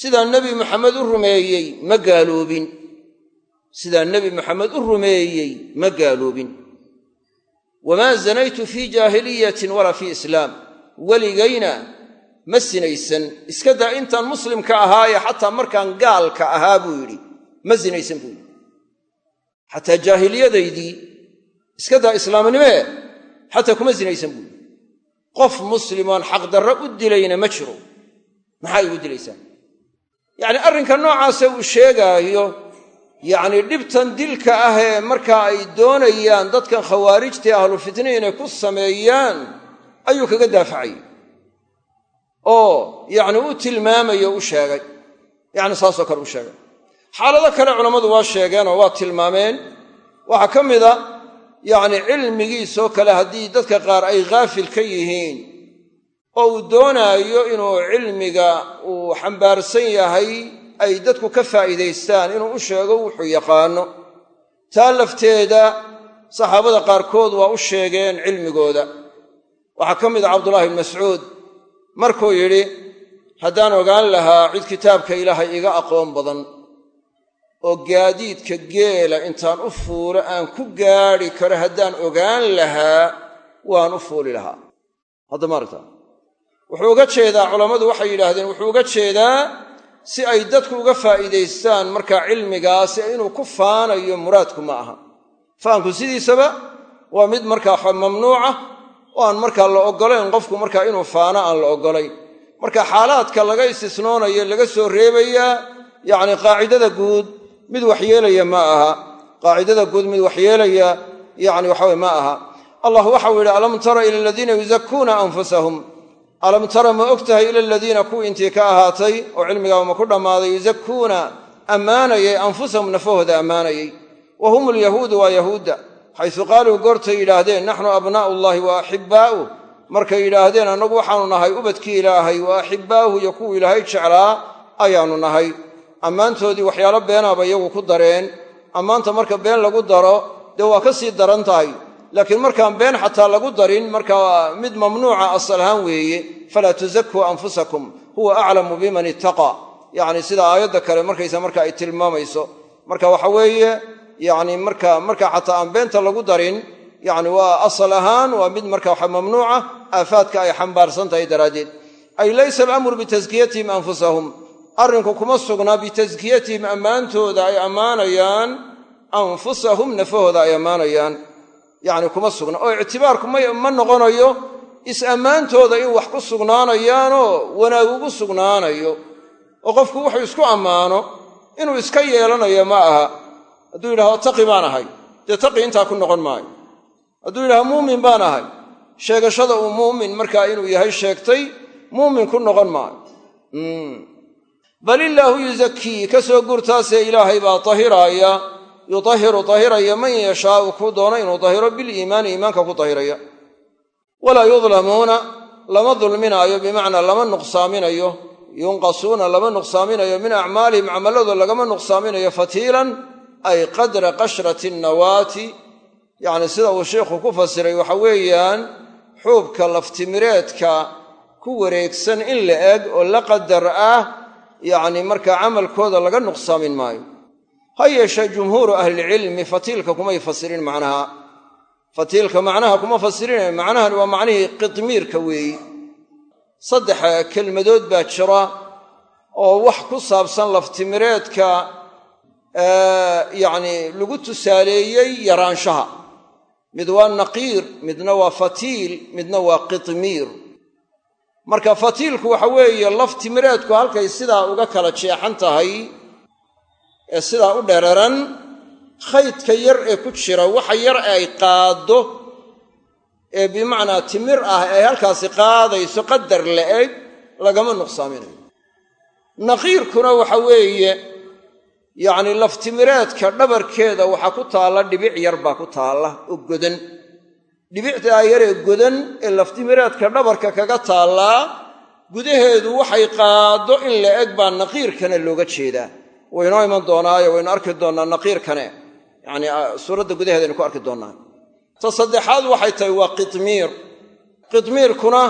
sidaa nebi maxamed u rumeeyey ma gaaloobin. Sidaa nebi maxamed u rumeeyey ma gaaloobin. Wamaa zanaytu fii jaahiliyatin walaa fii islaam. Weligayna ma sinaysan. Iska daa intaan muslimka ahaaye xataa markaan gaalka ahaa buu yidhi. Ma sinaysan buu yidhi. Xataa jaahiliyadaydii iska daa islaamnimee xataa kuma sinaysan buu yidhi. Qof muslimoon xaqdarro u dilayna ma jiro maxaa igu dilaysaan? Yacni arrinka noocaasa uu sheegaayo yacni dhibtan dilka ah ee markaa ay doonayaan dadkan khawaarijtae ahlu fitni inay ku sameeyaan ayuu kaga daafacayay oo yacni u tilmaamayo u sheegay. Yacni saasoo kale u sheegay. Xaalado kale culammadu waa sheegeen oo waa tilmaameen. Waxaa ka mida yacni cilmigiisoo kale haddii dadka qaar ay ghaafil ka yihiin oo uu doonaayo inuu cilmiga uu xambaarsan yahay ay dadku ka faa'iidaystaan inuu u sheego wuxuu yaqaano. Taa lafteeda saxaabada qaarkood waa u sheegeen cilmigooda. Waxaa ka mid a cabdullahi bn mascuud markuu yidhi haddaan ogaan lahaa cid kitaabka ilaahay iga aqoon badan oo gaadiidka geela intaan u fuulo aan ku gaadhi karo haddaan ogaan lahaa waan u fuuli lahaa. Hadda maaragta wuxuu uga jeedaa culammadu waxay yidhaahdeen wuxuu uga jeedaa si ay dadku uga faa'iidaystaan markaa cilmigaasi inuu ku faanayo muraadku ma aha. Faanku sidiisaba waa mid markaa mamnuuca oo aan markaa la oggolayn qofku markaa inuu faano aan la oggolayn. Marka xaalaadka laga istisnoonayo laga soo reebayaa yacni qaacidada guud mid waxyeelaya ma aha. Qaacidada guud mid waxyeelaya yacni waxaweye ma aha. Allah waxau yidhi alam tara ila aladiina yuzakuuna anfusahum alam tara ma og ila aladiina kuwii intii ka ahaatay oo cilmigaaba ma ku dhammaaday yuzakuuna ammaanayay anfusahum nafahooda ammaanayay. Wa hum alyahuudu waa yahuudda xaysu qaaluu goortay yidhaahdeen naxnu abnaa'u llahi wa axibbaa'uh markay yidhaahdeen annagu waxaanu nahay ubadkii ilaahay wa axibbaa'uhu iyo kuwuu ilaahay jeclaa ayaannu nahay. Ammaantoodii waxyaalo beenaaba iyagu ku dareen. Ammaanta marka been lagu daro dee waa ka sii daran tahay laakiin markaan been xataa lagu darin markaa mid mamnuuca asal ahaan weeye falaa tuzakuu anfusakum huwa aclamu biman ittaqa. Yacni sida aayadda kale markaysa marka ay tilmaamayso. Marka waxa weeye yacni marka marka xataa aan beenta lagu darin yacni waa asal ahaan waa mid marka waxa mamnuuca aafaadka ay xambaarsan tahay daraaddeed. Ay laysa alamru bitaskiyatihim anfusahum. Arrinku kuma sugnaa bitaskiyatihim ammaantooda ay ammaanayaan anfusahum nafahooda ay ammaanayaan yacni kuma sugna. Oo ictibaarku ma noqonayo is-ammaantooda in wax ku sugnaanayaanoo wanaag ugu sugnaanayo oo qofku wuxuu isku ammaano inuu iska yeelanayo ma aha. Hadduu yidhahdo taqi baan ahay. Dee taqi intaa ku noqon maayo. Hadduu yidhahdo muumin baan ahay. Sheegashada uu muumin markaa inuu yahay sheegtay muumin ku noqon maayo. Bal illaahu yuzakii ka soo guurtaasee ilaahay baa tahiraaya yudahiru tahiraya man yashaau kuu doono inuu dahiro biliimaani iimaanka ku dahiraya. Walaa yudlamuuna lama dulminaayo bimacnaa lama nuqsaaminayo yunqasuuna lama nuqsaaminayo min acmaalihim camalladooda lagama nuqsaaminayo fatiilan ay qadra qashrati nawaati. Yacni sida uu sheikhu ku fasiray waxa weeyaan xuubka laftimireedka ku wareegsan in la eg oo la qadar ah yacni markaa camalkooda laga nuqsaamin maayo ha yeeshee jumhuuru ahlilcilmi fatiilka kumay fasirin macnaha. Fatiilka macnaha kuma fasirinayo macnahan waa macnihii qidmiirka weeyi. Saddex kelmadood baa jira oo wax ku saabsan laftimireedka yacni lagu tusaaleeyey yaraanshaha. Mid waa naqiir midna waa fatiil midna waa qidmiir marka fatiilku waxa weeye laftimireedku halkay sidaa uga kala jeexan tahay ee sidaa u dhereran khaydka yar ee ku jira waxa yar ay qaaddo ee bimacnaa timir ah ee halkaasi qaadayso qadar la'eg lagama nuqsaaminayo naqiirkuna waxa weeye yacni laftimireedka dhabarkeeda waxaa ku taalla dhibic yar baa ku taalla oo godan. Dhibicdaa yaree godan ee laftimireedka dhabarka kaga taallaa gudaheedu waxay qaaddo in la eg baa naqiirkana looga jeedaa waynoo iman doonaayo waynu arki doonnaa naqiirkane. Yacni suuradda gudaheedaynu ku arki doonnaa ta saddexaad waxay tahay waa qidmiir qidmiirkuna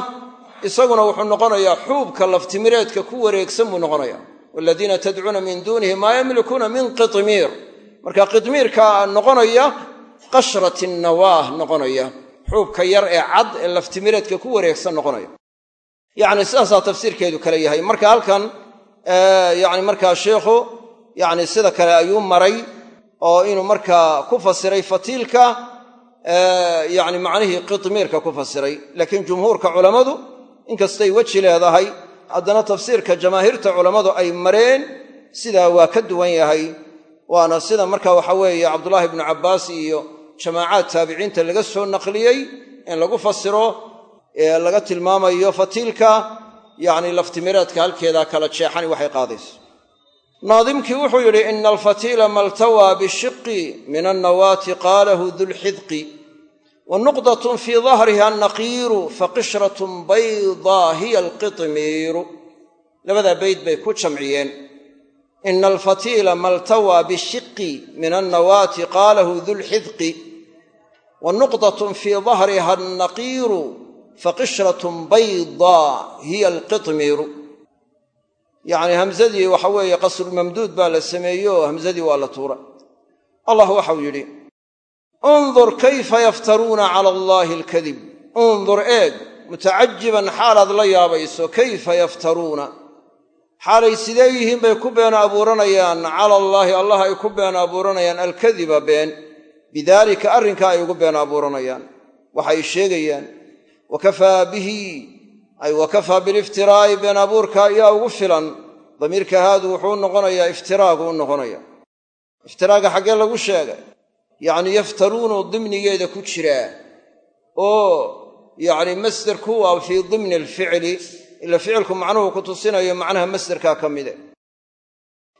isaguna wuxuu noqonayaa xuubka laftimireedka ku wareegsan buu noqonayaa. Waladiina tadcuuna min duunihi maa yamlikuuna min qidmiir marka qidmiirka noqonaya qashrati nawaah noqonaya. Xuubka yar ee cad ee laftimireedka ku wareegsan noqonaya. Yacni sidaasaa tafsiirkeedu kale yahay. Marka halkan yacni markaa sheikhu yacni sida kale ayuu maray oo inuu markaa ku fasiray fatiilka yacni macnihii qidmiirka ku fasiray. Laakiin jumhuurka culammadu inkastay weji leedahay haddana tafsiirka jamaahiirta culammadu ay mareen sidaa waa ka duwan yahay. Waana sida marka waxa weeye cabdullaahi ibnu cabbaas iyo jamaacaad taabiciinta laga soo naqliyey in lagu fasiro ee laga tilmaamayo fatiilka yacni laftimireedka halkeedaa kala jeexani waxay qaadayso naadimkii wuxuu yidhi ina alfatiila maltawaa bishiqi min annawaati qaalahu dulxidqi wa nuqdatun fii dahriha annaqiiru faqishratun baydaa hiya alqitmiiru. Labadaa bayd bay ku jamciyeen. Ina alfatiila maltawaa bishiqi min annawaati qaalahu dulxidqi wa nuqdatun fii dahriha annaqiiru faqishratun baydaa hiya alqitmiiru yacni hamsadii waxa weeye qasrulmamduud baa la sameeye oo hamsadii waa la tuura allah waxau yidhi undur kayfa yaftaruuna cala allaahi alkadib undur eeg mutacajiban xaalaad la yaabayso kayfa yaftaruuna? Xaalay sidee yihiin bay ku been abuuranayaan. Cala allaahi allah ay ku been abuuranayaan alkadiba been. Bidaalika arrinkaa ay ugu been abuuranayaan. Waxay sheegayaan wakafaa bihi ay wakafaa biliftiraa'i been abuurka ayaa ugu filan. Damiirka haadu wuxuu u noqonayaa iftiraagu u noqonaya iftiraaga xaggee lagu sheegay yacni yaftaruunu dimnigeeda ku jiraa. Oo yacni masderku waa fii dimni alficli ila ficilku macnuhu ku tusinayo macnaha masderkaa ka mide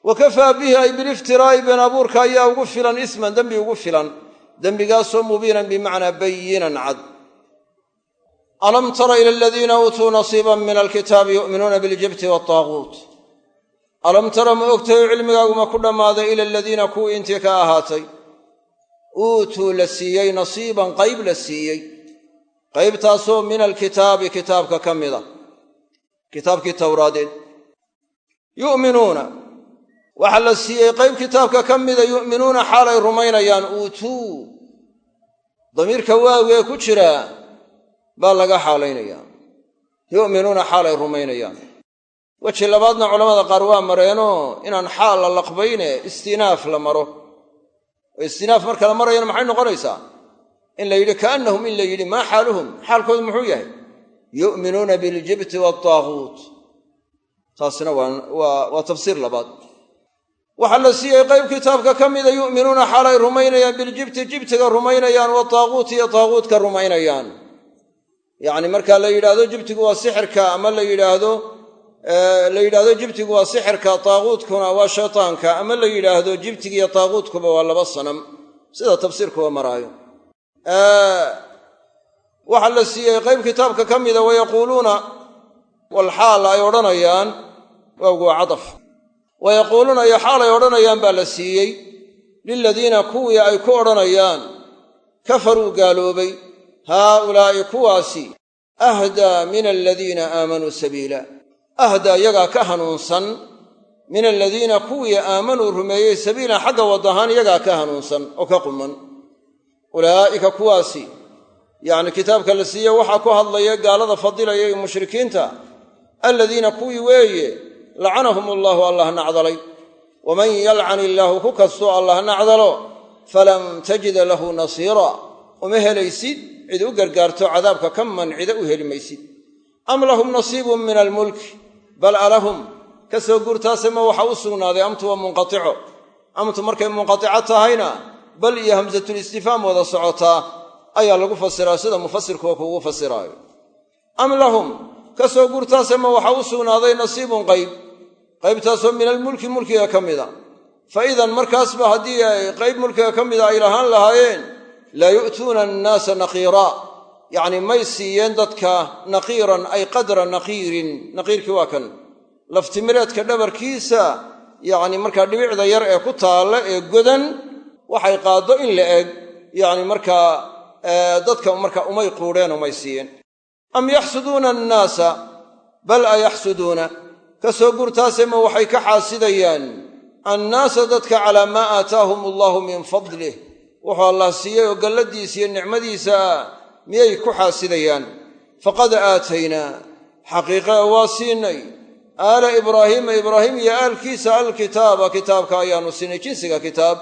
wa kafaa bihi ay biliftiraa'i been abuurka ayaa ugu filan isman dembi ugu filan. Dembigaasoo mubiinan bimacnaa bayinan cad alam tara ila aladiina uutuu nasiiban min alkitaabi yu'minuuna biljibti waataaguut alam tara ma ogtahay cilmigaaguma ku dhammaaday ila aladiina kuwii intii ka ahaatay uutuu la siiyey nasiiban qayb la siiyey qaybtaasoo min alkitaabi kitaabka ka mida kitaabkii towraadeed yu'minuuna waxaa la siiyey qayb kitaabka ka mida yu'minuuna xaalay rumaynayaan uutuu damiirka waawee ku jiraa baa laga xaalaynayaa yu'minuuna xaalay rumaynayaan. Weji labaadna culamada qaar waa mareenoo inaan xaal la laqbayne istinaaf la maro. Oo istinaaf marka la marayana maxay noqonaysaa? In la yidhi kaannahum in la yidhi maa xaaluhum? Xaalkoodu muxuu yahay? Yu'minuuna biljibti waataaguut taasina waa tafsiir labaad. Waxaa la siiyey qayb kitaabka ka mida yu'minuuna xaalay rumaynayaan biljibti jibtiga rumaynayaan wa taaguuti iyo taaguutka rumaynayaan yacni marka la yidhaahdo jibtigu waa sixirka ama la yidhaahdo la yidhaahdo jibtigu waa sixirka taaguutkuna waa shaytaanka ama la yidhaahdo jibtigiiyo taaguutkuba waa laba sanam. Sida tafsiirkuba maraayo. Waxaa la siiyey qayb kitaabka ka mida wayaquuluuna walxaal ay odhanayaan waawgu waa cadaf. Wayaquuluuna iyo xaal ay odhanayaan baa la siiyey liladiina kuwii ay ku odhanayaan kafaruu gaaloobay haaulaa'i kuwaasi ahdaa min aladiina aamanuu sabiila ahdaa iyagaa ka hanuunsan min aladiina kuwii aamanuu rumeeyey sabiilan xagga waddahaan iyagaa ka hanuunsan oo ka quman ulaa'ika kuwaasi yacni kitaabka la siiye waxaa ku hadlaya gaalada fadilaya iyo mushrikiinta aladiina kuwii weeye lacanahum allaahu allah nacdalay waman yalcan illaahu ku kastoo allah nacdalo falan tajida lahu nasiira uma helaysid cid u gargaarto cadaabka ka mancida u heli maysid am lahum nasiibun min almulki bal alahum ka soo guurtaase ma waxa u sugnaaday amtu waa munqatico. Amtu markay munqatico tahayna bal iyo hamsatulistifaam wada socotaa ayaa lagu fasiraa sida mufasirkuwa kuugu fasiraayo. Am lahum ka soo guurtaase ma waxa u sugnaaday nasiibun qayb. Qaybtaasoo min almulki mulkiga ka mida. Fa idan markaasba haddii ay qayb mulkiga ka mida ay lahaan lahaayeen laa yu'tuuna annaasa naqiiraa yacni may siiyeen dadka naqiiran ay qadra naqiirin. Naqiirkii waa kan. Laftimireedka dhabarkiisa yacni markaa dhibicda yar ee ku taalla ee godan waxay qaaddo in la eg. Yacni markaa dadka marka umay quudheen umay siiyeen. Am yaxsuduuna annaasa? Bal a yaxsuduuna ka soo gurtaase ma waxay ka xaasidayaan. Annaasa dadka calaa maa aataahum allaahu min fadlih wuxuu allah siiyey oo galladiisa iyo nicmadiisa ah miyay ku xaasidayaan. Faqad aataynaa. Xaqiiqe waa siinay. Aala ibraahiima ibraahim iyo aalkiisa alkitaaba kitaabka ayaannu siinay jinsiga kitaab.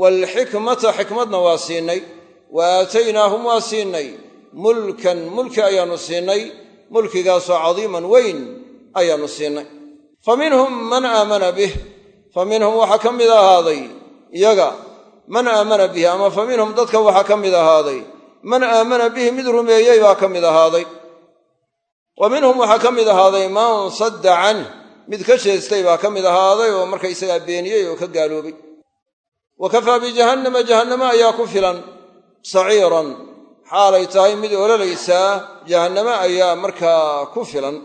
Waalxikmata xikmadna waa siinay. Wa aataynaahum waa siinay. Mulkan mulki ayaannu siinay. Mulkigaasoo cadiiman weyn ayaannu siinay. Fa minhum man aamana bih. Fa minhum waxaa ka mid ahaaday iyaga man aamana bihi ama fa minhum dadka waxaa ka mid ahaaday. Man aamana bihi mid rumeeyey baa ka mid ahaaday. Wa minhum waxaa ka mid ahaaday man sadda canh mid ka jeestay baa ka mid ahaaday oo markaysagaa beeniyey oo ka gaaloobay. Wa kafaa bijahannama jahannama ayaa ku filan saciiran. Xaalay tahay mid ololaysaa jahanname ayaa markaa ku filan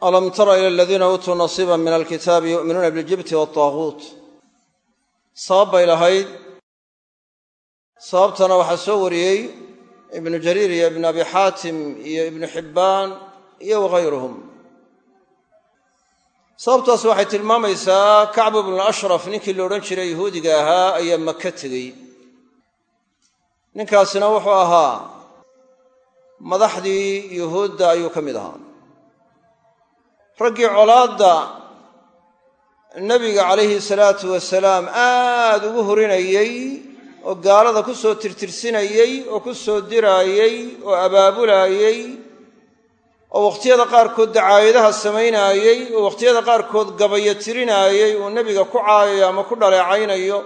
alam tara ila aladiina uutuu nasiiba min alkitaabi yu'minuuna biljibti waataaguut sabab bay lahayd sababtana waxaa soo wariyey ibnu jariir iyo ibnu abi xaatim iyo ibnu xibbaan iyo wagayruhum sababtaas waxay tilmaamaysaa kacbu bnu ashraf ninkii la odhan jiray yahuudiga ahaa ayaa maka tegey ninkaasina wuxuu ahaa madaxdii yuhuudda ayuu ka mid ahaa raggii colaadda nebiga calayhi salaatu wasalaam aad ugu horinayey oo gaalada ku soo tirtirsinayey oo ku soo diraayey oo abaabulaayey oo wakhtiyada qaarkood dacaayadaha samaynaayey oo wakhtiyada qaarkood gabaya tirinaayey uu nebiga ku caayayo ama ku dhaleecaynayo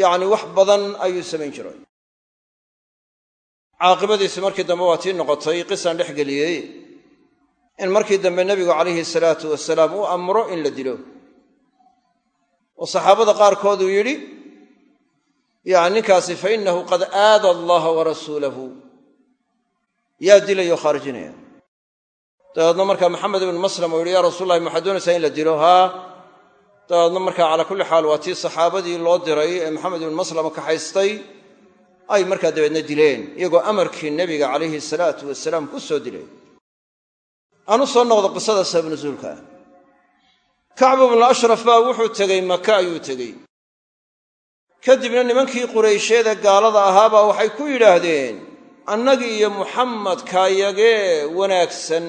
yacni wax badan ayuu samayn jiray. Caaqibadiisi markii dambe waa tii noqotay qisaan dhex geliyey in markii dambe nebigu calayhi salaatu wasalaam uu amro in la dilo. Oo saxaabada qaarkood uu yidhi yani ninkaasi fa innahu qad aada allaha wa rasuulahu. Yaa dilayo khaarijinaya. Dabeedna markaa maxamed ibnu maslam uu yidhi yaa rasuul allahi maxaad doonaysaa in la dilo haa? Dabeedna markaa calaa kulli xaal waa tii saxaabadii loo diray ee maxamed ibnu maslama kaxaystay ay markaa dabeedna dileen iyagoo amarkii nebiga calayhi salaatu wasalaam ku soo dileen aan u soo noqdo qisada sabab nusuulka kacbu bnu ashraf baa wuxuu tegey maka ayuu tegey. Kadibna nimankii quraysheeda gaalada ahaabaa waxay ku yidhaahdeen annagii iyo muxamed kaayagee wanaagsan.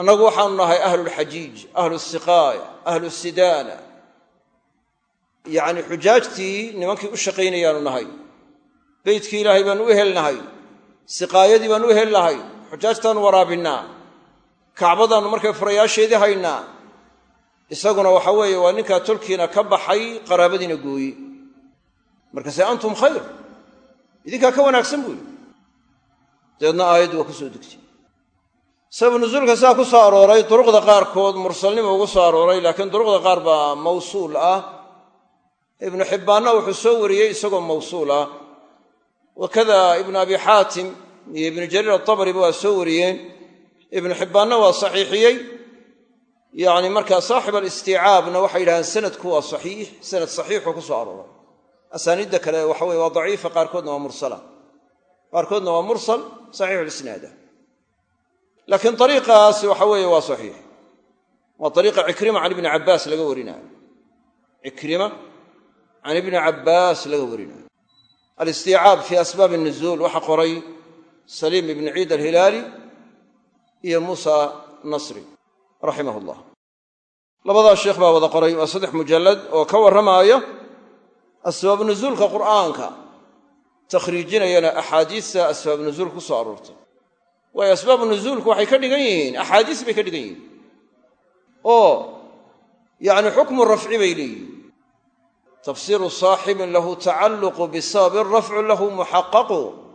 Annagu waxaanu nahay ahlulxajiij ahlu siqaaya ahlu sidaana. Yacni xujaajtii nimankii u shaqaynayaanu nahay. Beytkii ilaahay baanu u helnahay. Siqaayadii baanu u helnahay xujaajtaanu waraabinnaa kacbadaannu markay furayaasheedii haynaa isaguna waxa weeye waa ninkaa tolkiina ka baxay qaraabadiina gooye markaase antum khayr idinkaa ka wanaagsan buu yidhi. Dabeedna aayaddu waa ku soo degtay. Sabab nusuulka sidaa ku soo arooray duruqda qaarkood mursalnima ugu soo arooray laakiin duruqda qaar baa mawsuul ah. Ibnu xibbaanna wuxuu soo wariyey isagoo mawsuul ah. Wakada ibnu abi xaatim iyo ibnu jariir atabariba waa soo wariyeen. Ibnu xibbaanna waa saxiixiyey. Yacni markaa saaxib alistiicaabna waxay yidhahdeen sanadku waa saxiix sanad saxiixuu ku soo arooray. Asaaniidda kale waxa weye waa daciifa qaarkoodna waa mursala. Qaarkoodna waa mursal saxiixu lisnaada laakiin ariiqaasi waxa weeye waa saxiix. Waa ariiqa cikrima can ibni cabbaas laga warinayo. Cikrima can ibni cabbaas laga warinayo. Alistiicaab fii asbaabi nuzuul waxaa qoray saliim ibni ciid alhilaali iyo muusa nasri raximah llah labadaa sheekh baa wada qoray waa saddex mujallad oo ka warramaaya asbaab nuzuulka qur'aanka takhriijinayana axaadiista asbaab nuzuul ku soo aroortay waayo asbaabu nuzuulku waxay ka dhigan yihiin axaadiis bay ka dhigan yihiin. Oo yacni xukmu rafci bay leeyihiin tafsiiru saaxibin lahu tacalluqu bisababin rafcu lahu muxaqaqu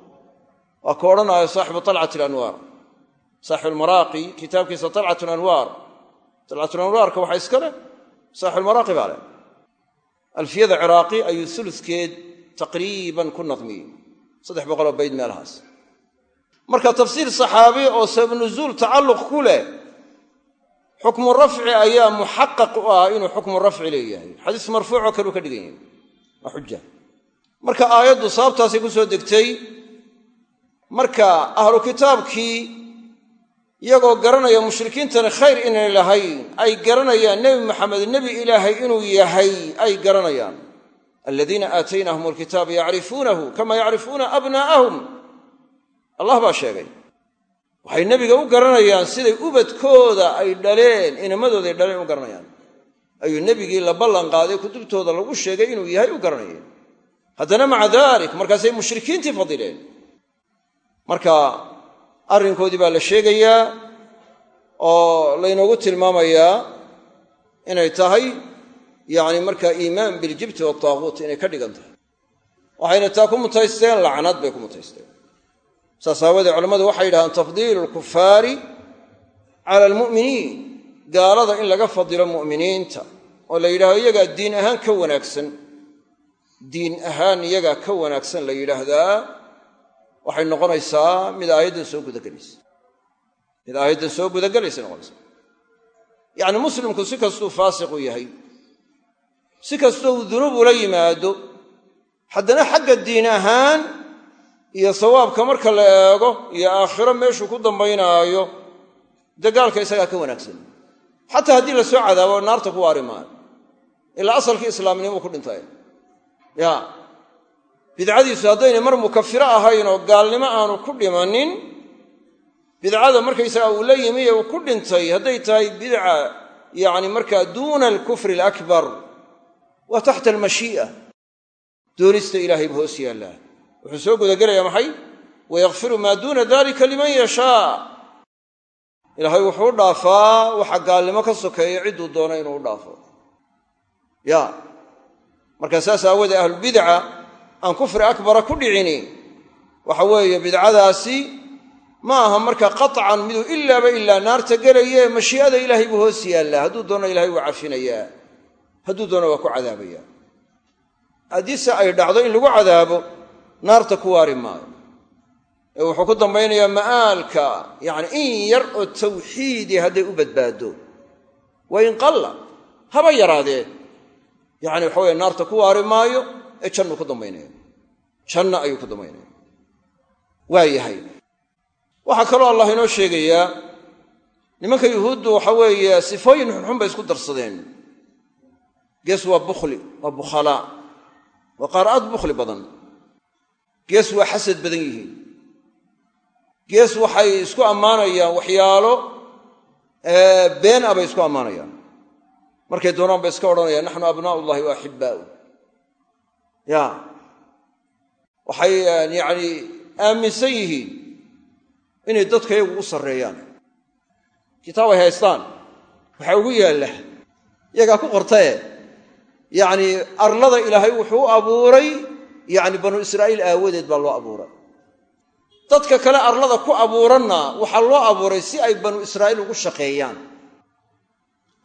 waa ka odhanaayo saaxibu talcati alanwaar. Saaxibu almaraaqi kitaabkiisa talcat lanwaar talcatulanwaarka waxaa iska leh saaxibulmaraaqi baa leh. Alfiyada ciraaqi ayuu suludkeed taqriiban ku nadmiyey saddex boqoloo bayd meelahaas. Marka tafsiir saxaabi oo sabab nuzuul tacalluq ku leh xukmu rafci ayaa muxaqaq u ah inuu xukmu rafci leeyahay. Xadiis marfuucoo kaleu ka dhigan yahay. Waa xuja marka ku degtay marka ahlu kitaabkii iyagoo garanaya mushrikiintani khayr inay lahayn ay garanayaan nebi maxamed nebi ilaahay inuu yahay ay garanayaan. Aladiina aataynahum alkitaaba yacrifuunahu kama yacrifuuna abnaa'ahum. Allah baa sheegay. Waxay nebiga u garanayaan siday ubadkooda ay dhaleen inamadooda ay dhaleen u garanayaan. Ayuu nebigii la ballan qaaday kutubtooda lagu sheegay inuu yahay u garanayeen haddana maca dalik markaasay mushrikiintii fadileen marka arrinkoodii baa la sheegayaa oo laynoogu tilmaamayaa inay tahay yacni markaa iimaan biljibti wataaquut inay ka dhigan tahay. Waxayna taa ku mutaysteen lacnad bay ku mutaysteen. Saas aawoodee culammadu waxay yidhahdaan tafdiilu alkufaari cala almu'miniin gaalada in laga fadilo mu'miniinta oo la yidhahdo iyagaa diin ahaan ka wanaagsan diin ahaan iyagaa ka wanaagsan la yidhaahdaa waxay noqonaysaa mid aayaddan soo gudagelaysa. Mid aayaddan soo gudagelaysa noqonaysaa yacni muslimku si kastuu faasiqu yahay si kastoo uu dunuub ula yimaado haddana xagga diin ahaan iyo sawaabka marka la eego iyo aakhiro meeshuu ku dambaynaayo dee gaalka isagaa ka wanaagsan. Xataa haddii la soo cadaabo naarta ku waari maayo ilaa asalkii islaamnimuu ku dhintay ya bidcadiisu haddaynay mar mukafiro ahayn oo gaalnimo aanu ku dhimanin bidcada markaysaga uu la yimi ee uu ku dhintay hadday tahay bidca yacni markaa duuna alkufri alakbar waa taxta almashii'a. Doonista ilaahay ba hoos yaallaa. Wuxuu soo gudagelayaa maxay? Wayakfiru maa duuna dalika liman yashaa. Ilaahay wuxuu u dhaafaa waxa gaalnimo ka sokeeya cidduu doono inuu u dhaafo. Ya marka saas aawoodee ahlulbidca aan kufri akbara ku dhicini. Waxa weeye bidcadaasi ma aha marka qaطcan miduu ilaaba ilaa naarta gelaye mashii'ada ilaahay buu hoos yaallaa. Hadduu doono ilahay waa cafinayaa. Hadduu doono waa ku cadaabaya. Haddiise ay dhacdo in lagu cadaabo naarta ku waari maayo. Ee wuxuu ku dambaynayaa ma'aalka yacni in yar oo tawxiidi hadday u badbaado wa in qalla haba yaraadee. Yacni waxa weye naarta ku waari maayo ee jannuu ku dambaynaya janna ayuu ku dambaynaya waa yahay. Waxaa kaloo allah inoo sheegayaa nimanka yuhuuddu waxa weeye sifooyin xunxun bay isku darsadeen. Gees waa bukhli waa bukhalaa waa qaar aad bukhli badan. Gees waa xasad badan yihiin. Gees waxay isku ammaanayaan waxyaalo been ah bay isku ammaanayaan. Markay doonaan bay iska odhanayaan naxnu abnaa'u ullahi wa axibbaa'u ya waxay yacni aaminsan yihiin inay dadka iyagu u sarreeyaan. Kitaab ay haystaan waxaa ugu yaalla iyagaa ku qortae yacni arlada ilaahay wuxuu abuuray yacni banu israa'iil aawadeed baa loo abuuray. Dadka kale arlada ku abuuranna waxaa loo abuuray si ay banu israa'iil ugu shaqeeyaan.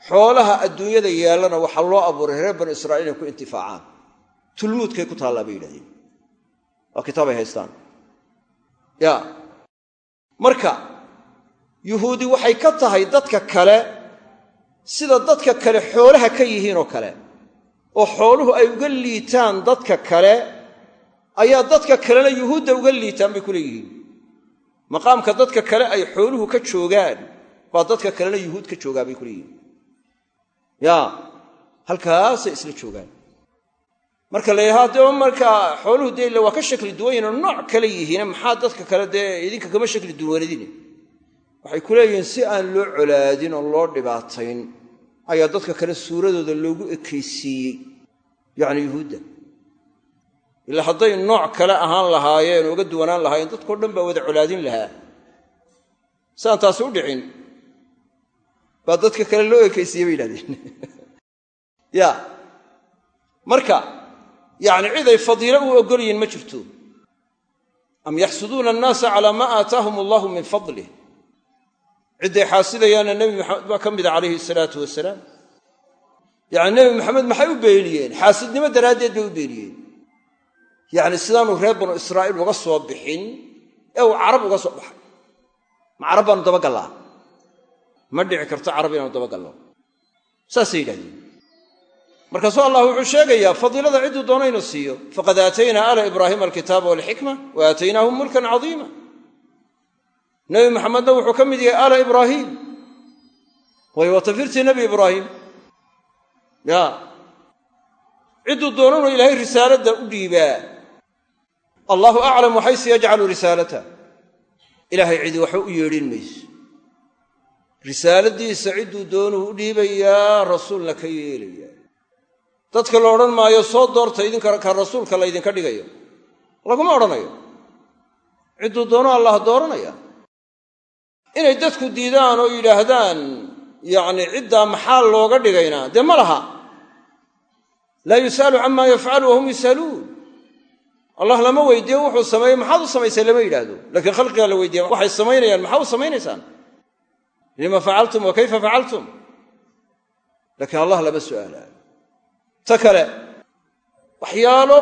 Xoolaha adduunyada yaallana waxaa loo abuuray reer banu israiil inay ku intifaacaan. Tulmuudkay ku taallaa bay yidhahdeen waa kitaabay haystaan. Ya. Marka yuhuudi waxay ka tahay dadka kale sida dadka kale xoolaha ka yihiin oo kale. Oo xooluhu ay uga liitaan dadka kale ayaa dadka kalena yuhuudda uga liitaan bay ku leeyihiin. Maqaamka dadka kale ay xooluhu ka joogaan baa dadka kalena yuhuud ka joogaa bay ku leeyihiin. Ya. Halkaasay isla joogaan marka la yidhaha markaa xooluhu dee waa ka shakli duwan oo nooc kale yihiine maxaa dadka kale dee idinka kama shakli duwanidin waxay ku leeyihiin si aan loo colaadin oo loo dhibaatayn ayaa dadka kale suuradooda loogu ekaysiiyey yacni yuhuudda. Ilaa hadday nooc kale ahaan lahaayeen oo uga duwanaan lahaayeen dadkao dhan baa wada colaadin lahaa. Si aan taasi u dhicin baa dadka kale loo ekaysiiyey bay yidhahdeen ya marka yacni cid ay fadiilo u oggol ma jirto. Am yaxsuduuna annaasa calaa maa aataahum allahu min fadlih cidday xaasidayaanna nebi maxamed baa ka mida calayhi salaatu wasalaam. Yacni nebi maxamed maxay u beeniyeen? Xaasidnimo daraaddeed bay u beeniyeen. Yacni sidaanu reer banu israa'iil uga soo bixin ee uu carab uga soo baxay. Ma carab baanu dabagallaa ma dhici karto carab inaanu dabagallo saasay yidhahdeen markaasuu allah wuxuu sheegayaa fadiilada cidduu doono inuu siiyo. Faqad aataynaa aala ibraahiima alkitaaba walxikma wa aataynaahum mulkan cadiima. Nebi maxamedna wuxuu ka mid yahay aala ibraahiim way watafirtii nebi ibraahim. Ya cidduu doonanu ilaahay risaaladda u dhiibaa allahu aclamu xaysu yajcalu risaalata. Ilaahay cidi waxba u yeedhin mayso. Risaaladiisa cidduu doonuu u dhiibayaa rasuulna ka yeelayaa dadka la odhan maayo soo doorta idinka ka rasuulka laydinka dhigayo. Laguma odhanayo. Cidduu doono allah dooranaya. Inay dadku diidaan oo yidhaahdaan yacni ciddaa maxaa looga dhigaynaa? Dee ma laha. Laa yus'alu camaa yafcalu wahum yus'aluun allah lama weydiiyo wuxuu sameeyey maxaad u samaysay? lama yidhaahdo. Laakiin khalqigaa la weydiiya waxay samaynayaan maxaa u samaynaysaan lima facaltum wa kayfa facaltum laakiin allah lama su'aalaayo ta kale waxyaalo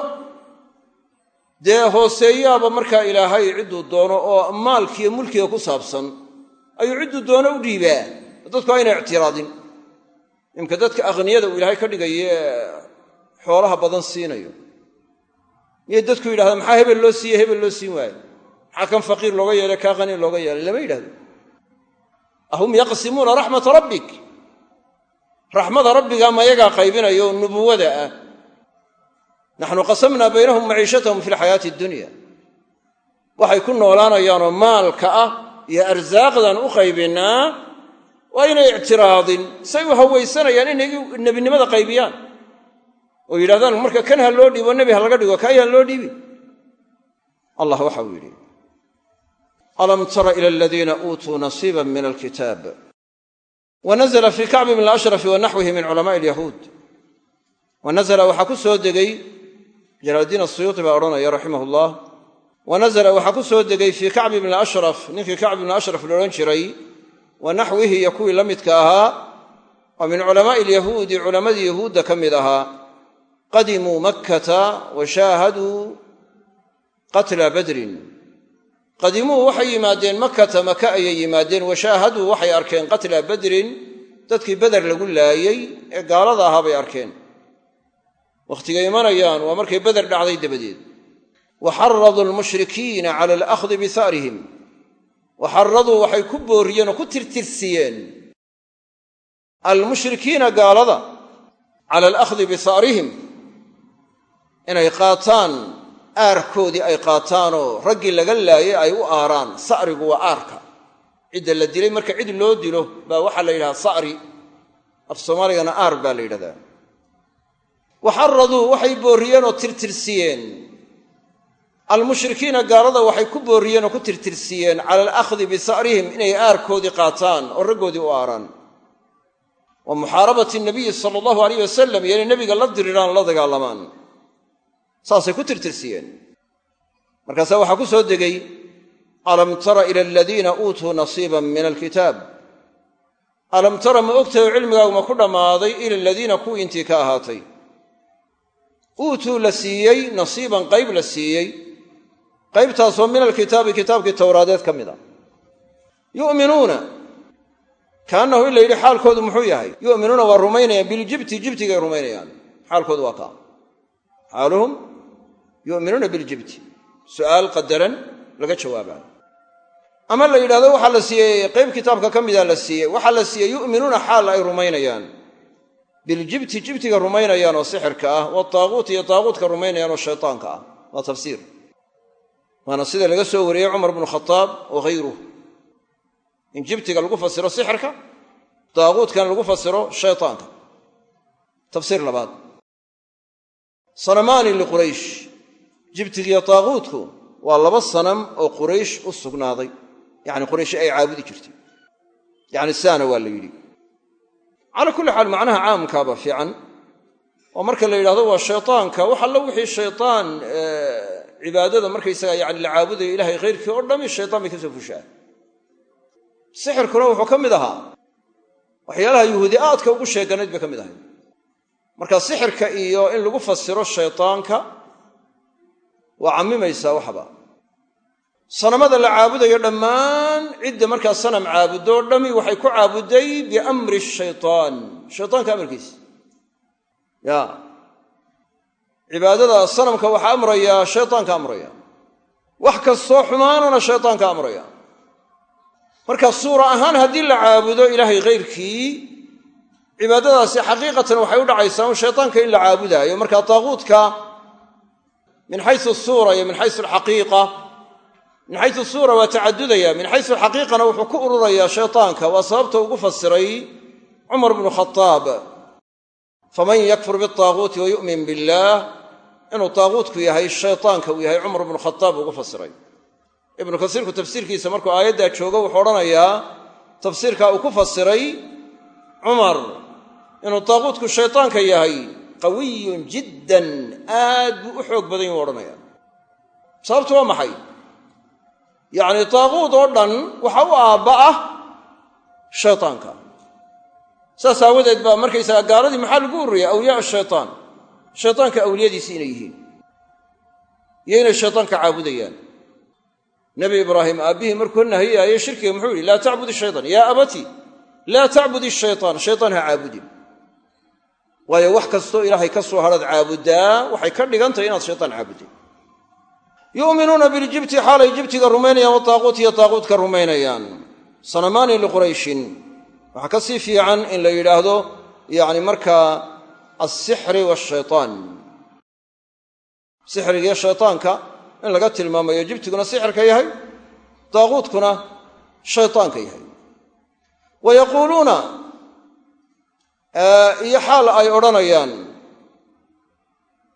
dee hooseeyaaba markaa ilaahay cidduu doono oo maalkiiyo mulkiga ku saabsan ayuu cidduu doono u dhiibaa. Dadku aynay ictiraadin. Imka dadka akhniyada uu ilaahay ka dhigaye xoolaha badan siinayo. Miyay dadku yidhahdaan maxaa hebel loo siiye hebel loo siin waayo? Maxaa kan faqiir looga yeelay kaa qani looga yeelay? Lama yidhahdo ahum yaqsimuuna raxmata rabbik raxmada rabbiga ma yagaa qaybinayo nubuwada ah. Naxnu qasamnaa baynahum maciishatahum fi lxayaati addunya waxay ku noolaanayaanoo maalka ah iyo arsaaqdan u qaybinnaa waa inay ictiraadin say u hawaysanayaan inay nebinimada qaybiyaan. Oo yidhahdaan marka kan ha loo dhiibo nebi ha laga dhigo kaay ha loo dhiibi allah waxa uu yidhi alam tara ila aladiina uutuu nasiiba min alkitaab wanazla fii kacbi bn ashrafi wa naxwihi min culamaai alyahuud wa nazla waxaa ku soo degay jalaaldiin asuyuuti baa odhanaya raximah llah wa nazla waxaa ku soo degay fii kacbi bni ashraf ninkii kacbi bni ashraf la odhan jiray wa naxwihi iyo kuwii la midka ahaa oo min culamaai alyahuudi culammadii yahuudda ka mid ahaa qadimuu makkata wa shaahaduu qatla badrin qadimuu waxay yimaadeen makata maka ayay yimaadeen wa shaahaduu waxay arkeen qatla badrin dadkii beder lagu laayey ee gaalada ahaa bay arkeen. Wakhtigay imanayaan waa markay beder dhacday dabadeed. Wa xaraduu almushrikiina cala alakhdi biharihim wa xaraduu waxay ku booriyeen oo ku tirtirsiyeen almushrikiina gaalada cala alakhdi bihaarihim inay qaataan aarkoodii ay qaataanoo raggii laga laayay ay u aaraan sa'rigu waa aarka. Cidda la dilay marka cid loo dilo baa waxaa la yidhahaa sa'ri. Af soomaaligana aar baa la yidhahdaa. Waxaraduu waxay boorriyeen oo tirtirsiyeen. Almushrikiina gaalada waxay ku boorriyeen oo ku tirtirsiyeen cala alakhdi bisa'rihim inay aarkoodii qaataan oo raggoodii u aaraan. Wa muxaarabati nabiyi sala allahu alayh wasalam iyo inay nebiga la diriraan la dagaalamaan saasay ku tirtirsiyeen. Markaasaa waxaa ku soo degay alam tara ila aladiina uutuu nasiiban min alkitaab? Alam tara ma ogtahay oo cilmigaagu ma ku dhammaaday ila aladiina kuwii intii ka ahaatay? Uutuu la siiyey nasiiban qayb la siiyey. Qaybtaasoo min alkitaabi kitaabkii towraadeed ka mid a yu'minuuna. Kaannahu in la yidhi xaalkoodu muxuu yahay? Yu'minuuna waa rumaynayaan biljibti jibtigay rumaynayaan. Xaalkoodu waa kaa. Xaaluhum yu'minuuna biljibti. Su'aal qadaran laga jawaabaayo ama la yidhahdo waxaa la siiyey qayb kitaabka ka mida la siiyey waxaa la siiyey yu'minuuna xaal ay rumaynayaan. Biljibti jibtiga rumaynayaan oo sixirka ah wataaquuti iyo taaquutka rumaynayaan oo shaytaanka ah. Waa tafsiir. Waana sida laga soo wariyey cumar bnu khadaab wa in jibtiga lagu fasiro sixirka daaquudkana lagu fasiro shaytaanka. Tafsiir labaad. Sanamaani liquraysh jibtigiiyo daaquudku waa laba sanam oo quraysh u sugnaaday. Yacni quraysh ay caabudi jirtay. Yacni saana waa la yidhi. Calaa kulli xaal macnaha caamkaaba fiican. Oo marka la yidhahdo waa shaytaanka. Wax allo wixii shaytaan cibaadada markaysaga yani la caabudayo ilahay khayrkii oo dhami shaytaan bay ka soo fushaa. Sixirkuna wuxuu ka mid ahaa. Waxyaalaha yuhuudi aadka ugu sheeganayd bay ka mid ahay marka sixirka iyo in lagu fasiro shaytaanka waa cammimaysaa waxba. Sanamada la caabudayo dhammaan cidda markaa sanam caabudoo dhami waxay ku caabuday biamri shaytaan. Shaytaanka amarkiisa. Ya cibaadada sanamka waxaa amraya shaytaanka amraya. Wax kastoo xumaanana shaytaanka amraya. Marka suura ahaan haddii la caabudo ilaahay khayrkii cibaadadaasi xaqiiqatan waxay u dhacaysaa un shaytaanka in la caabudaayo. Marka taaquudka min xaysu suura iyo min xaysu alxaqiiqa. Min xaysu suura waa tacadudaya. Min xaysu alxaqiiqana wuxuu ku ururayaa shaytaanka. Waa sababta ugu fasiray cumar bnu khadaab faman yakfur bitaaquuti wa yu'min billaah inuu taaquutku yahay shaytaanka uu yahay cumar bnu khadaab ugu fasiray. Ibnu kasiirku tafsiirkiisa markuu aayaddaa joogo wuxuu odhanayaa tafsiirkaa uu ku fasiray cumar. Inuu taaquutku shaytaanka yahay qawiyun jiddan aad buu u xoog badan yuu odhanaya. Sababtu waa maxay? Yacni taaquud oo dhan waxa u aabba ah shaytaanka. Saas aawadeed baa markaysaga gaaladii maxaa lagu ururiyay awliyaa shaytaan. Shaytaanka awliyadiisi inay yihiin. Iyo inay shaytaanka caabudayaan. Nebi ibraahim aabbihii markuu nahiyaayey shirkiga muxuu yidhi laa tacbud shaytaan. Yaa abati laa tacbud ishaytaan shaytaan ha caabudin waayo wax kastoo ilaahay ka soo hadhaad caabuddaa waxay ka dhigan tahay inaad shaytaan caabudday yu'minuuna biljibti xaalay jibtiga rumaynayaan wa taaquut iyo taaquutka rumaynayaan. Sanamaani liqurayshin waxaa ka sii fiican in la yidhaahdo yacni markaa alsixri waashaytaan sixrigiiyo shaytaanka in laga tilmaamayo jibtiguna sixirka yahay daaquudkuna shaytaanka yahay. Wa yaquuluuna iyo xaal ay odhanayaan.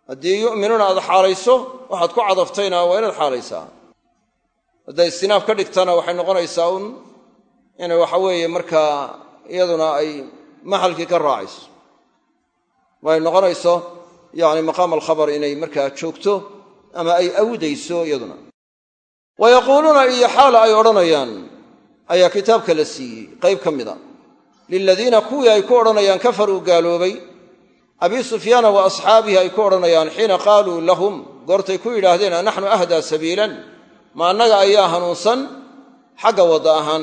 Haddii yu'minuuna aad xaalayso waxaad ku cadaftayna waa inaad xaalaysaa. Hadday istinaaf ka dhigtana waxay noqonaysaa un inay waxa weeye markaa iyaduna ay maxalkii ka raacayso. Way noqonayso yacni maqaam alkhabar inay markaa joogto ama ay awdayso iyaduna. Wa yaquuluuna iyo xaala ay odhanayaan. Ayaa kitaabka la siiyey qayb ka mida liladiina kuwii ay ku odhanayaan kafaruu gaaloobay abii sufyaana wa asxaabihi ay ku odhanayaan xiina qaaluu lahum goortay ku yidhaahdeen anaxnu ahdaa sabiilan ma annaga ayaa hanuunsan xagga wadda ahaan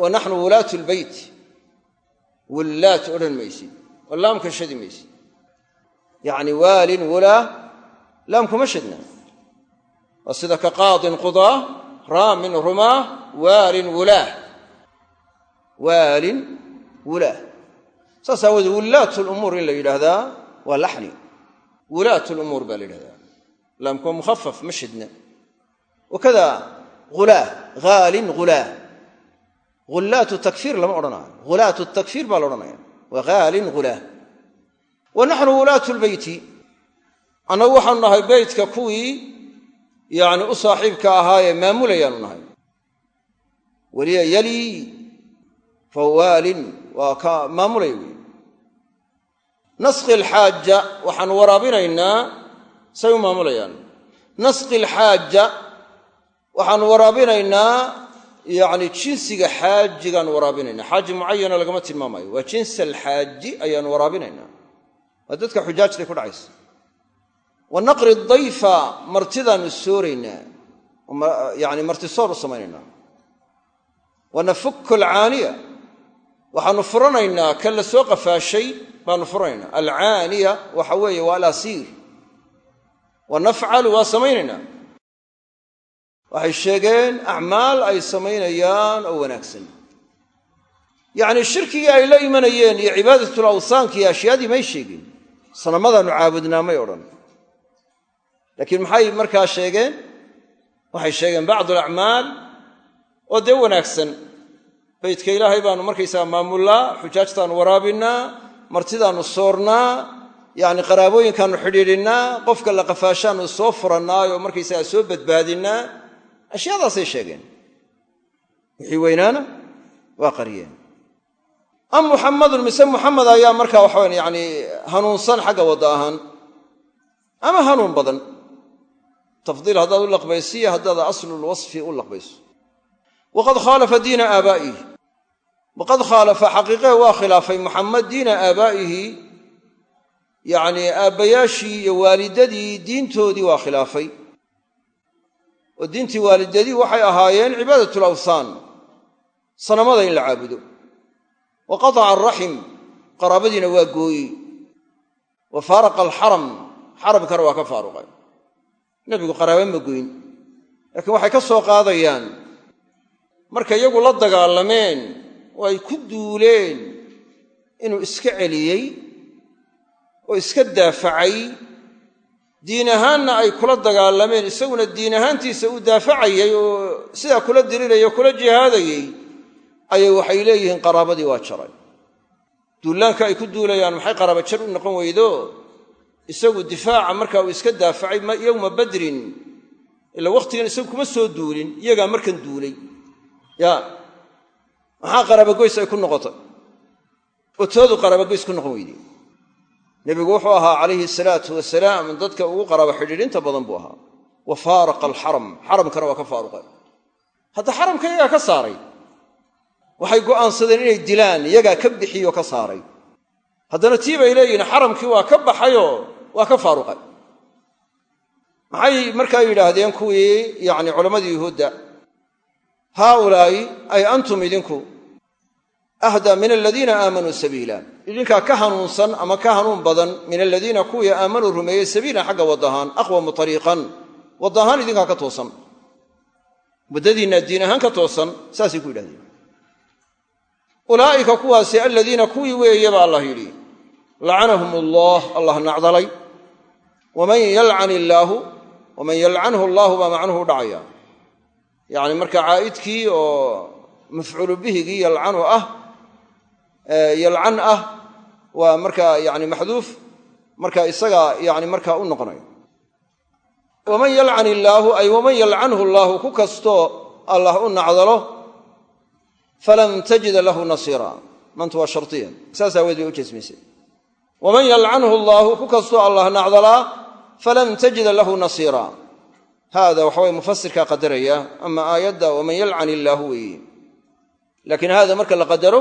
wa naxnu wulaatu lbeyt wullaat odhan maysid oo laamka shadi maysid yacni waalin wulaa laamkuma shadna waa sida ka qaadin qudaa raamin rumaah waalin wulaah waalin wulaah saas aawoodee wullaat lumuur in la yidhaahdaa waa laxni. Wulaat lumuur baa la yidhahdaa laamku waa mukhafaf ma shidna. Wakada hulaah haalin hulaah hulaatu takfiir lama odhanaayo hulaatu takfiir baa la odhanaya waa haalin hulaah wa naxnu wulaatu lbeyti annagu waxaanu nahay beytka kuwii yani u saaxiibka ahaayee maamulayaanu nahay fawaalin waa ka maamulaya wey nasqi alxaaja waxaanu waraabinaynaa say u maamulayaan. Nasqi alxaaja waxaanu waraabinaynaa yacni jinsiga xaajigaanu waraabinaynaa. Xaaji mucayana lagama tilmaamayo waa jinsi alxaaji ayaanu waraabinaynaa. Waa dadka xujaajtay ku dhacaysa. Wa naqri dayfa martidaannu sooraynaa. Yani martisoor u samaynaynaa. Wa nafukku alcaaniya waxaannu furanaynaa kan la soo qafaashay baannu furanaynaa. Alcaaniya waxa weeye waa alasiir wa nafcalu waa samaynaynaa. Waxay sheegeen acmaal ay samaynayaan oo wanaagsan. Yacnii shirkigii ay la imanayeen iyo cibaadatul awsaanka iyo ashyaadii may sheegin sanamadaannu caabudnaa may odhan. Laakiin maxay markaa sheegeen? Waxay sheegeen bacdu alacmaal oo dee wanaagsan baydka ilaahay baannu markaysaga maamullaa xujaajtaannu waraabinnaa martidaannu soornaa yacni qaraabooyinkaannu xidhiidhinnaa qofka la qafaashaannu soo furannaayoo markaysaga soo badbaadinnaa ashyaadaasay sheegeen. Wixii weynaana waa qariyeen am muxammadun mise muxamed ayaa markaa waxawan yani hanuunsan xagga wadda ahaan. Ama hanuun badan? Tafdiil haddaad u laqbaysiyo haddaad aslulwasfi u laqbayso. Waqad khaalafa diina aabaa'ihi waqad khaalafa xaqiiqehe waa khilaafay muxamed diina aabaa'ihi yacnii aabbayaashii iyo waalidadii diintoodii waa khilaafay oo diintii waalidadii waxay ahaayeen cibaadatul awthaan sanamada in la caabudo wa qataca alraxim qaraabadiina waa gooyi wa faaraqa alxaram xaramkana waa ka faaruqay nebigu qaraabe ma goyn laakiin waxay ka soo qaadayaan markay iyagu la dagaalameen oo ay ku duuleen inuu iska celiyey oo iska daafacay. Diin ahaanna ay kula dagaalameen isaguna diin ahaantiisa u daafacayay oo sidaa kula dirirayay oo kula jihaadayey ayay waxay leeyihiin qaraabadii waa jaray. Duullaanka ay ku duulayaan maxay qaraaba jar u noqon weydo isagu difaaca markaa uu iska daafacay yowma badrin. Ila wakhtigan isagu kuma soo duulin iyagaa markan duulay. Ya maxaa qaraabagoys ay ku noqotay? Oo toodu qaraabagoys ku noqon weydey nebigu wuxuu ahaa calayhi salaatu wasalaam dadka ugu qaraabo xidhiidhinta badan buu ahaa. Wa faaraqa alxaram xaramkana waa ka faaruqay. Hadda xaramka iyagaa ka saaray. Waxay go'aansadeen inay dilaan iyagaa ka bixiyoo ka saaray. Haddana tii bay leeyihiin xaramkii waa ka baxayoo waa ka faaruqay. Maxay markaa yidhaahdeen kuwii yacni culammadii yuhuudda haaulaa'i ay antum idinku ahdaa min aladiina aamanuu sabiila. Idinkaa ka hanuunsan ama ka hanuun badan min aladiina kuwii aamanuu rumeeyey sabiilan xagga waddahaan aqwamu tariiqan. Wadda ahaan idinkaa ka toosan. Waddadiinna diin ahaan ka toosan saasay ku yidhahdeen ulaa'ika kuwaasi aladiina kuwii weeye baa allah yidhi lacanahum allah allah nacdalay waman yalcan illaahu waman yalcanhu allaahu baa macnuhu u yacni marka caa'idkii oo mafcuulu bihigii yalcanu ah yalcan ah waa markaa yani maxduuf marka isaga yani markaa u noqonayo. Waman yalcan illaahu ay waman yalcanhu allaahu ku kastoo allah u nacdalo falan tajida lahu nasiira. Mantu waa shartiya saas aaweed bay u jeesmaysay. Waman yalcanhu allaahu ku kastoo allah nacdalaa falan tajida lahu nasiira haada waxaway mufasirkaa qadaraya ama aayadda waman yalcan illaahu weeye laakiin haada marka la qadaro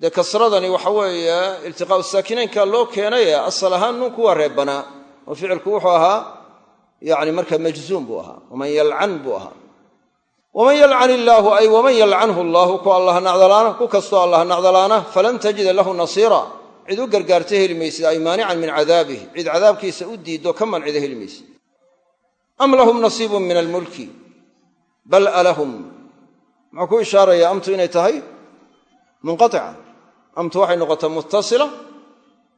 dee kasradani waxa weeye iltiqaa'u saakinaynka loo keenaye asal ahaan nunku waa reebbanaa oo ficilku wuxuu ahaa yani marka majzuum buu ahaa waman yalcan buu ahaa waman yalcan illaahu ay waman yalcanhu allaahu ku allah nacdalaana ku kastoo allah nacdalaana falan tajida lahu nasiira cid u gargaarta heli maysid ay maanican min cadaabih cid cadaabkiisa u ka mancida heli am lahum nasiibun min almulki bal alahum muxuu ku ishaarayaa amtu inay tahay? Munqaica amtu waxay noqotaa muttasila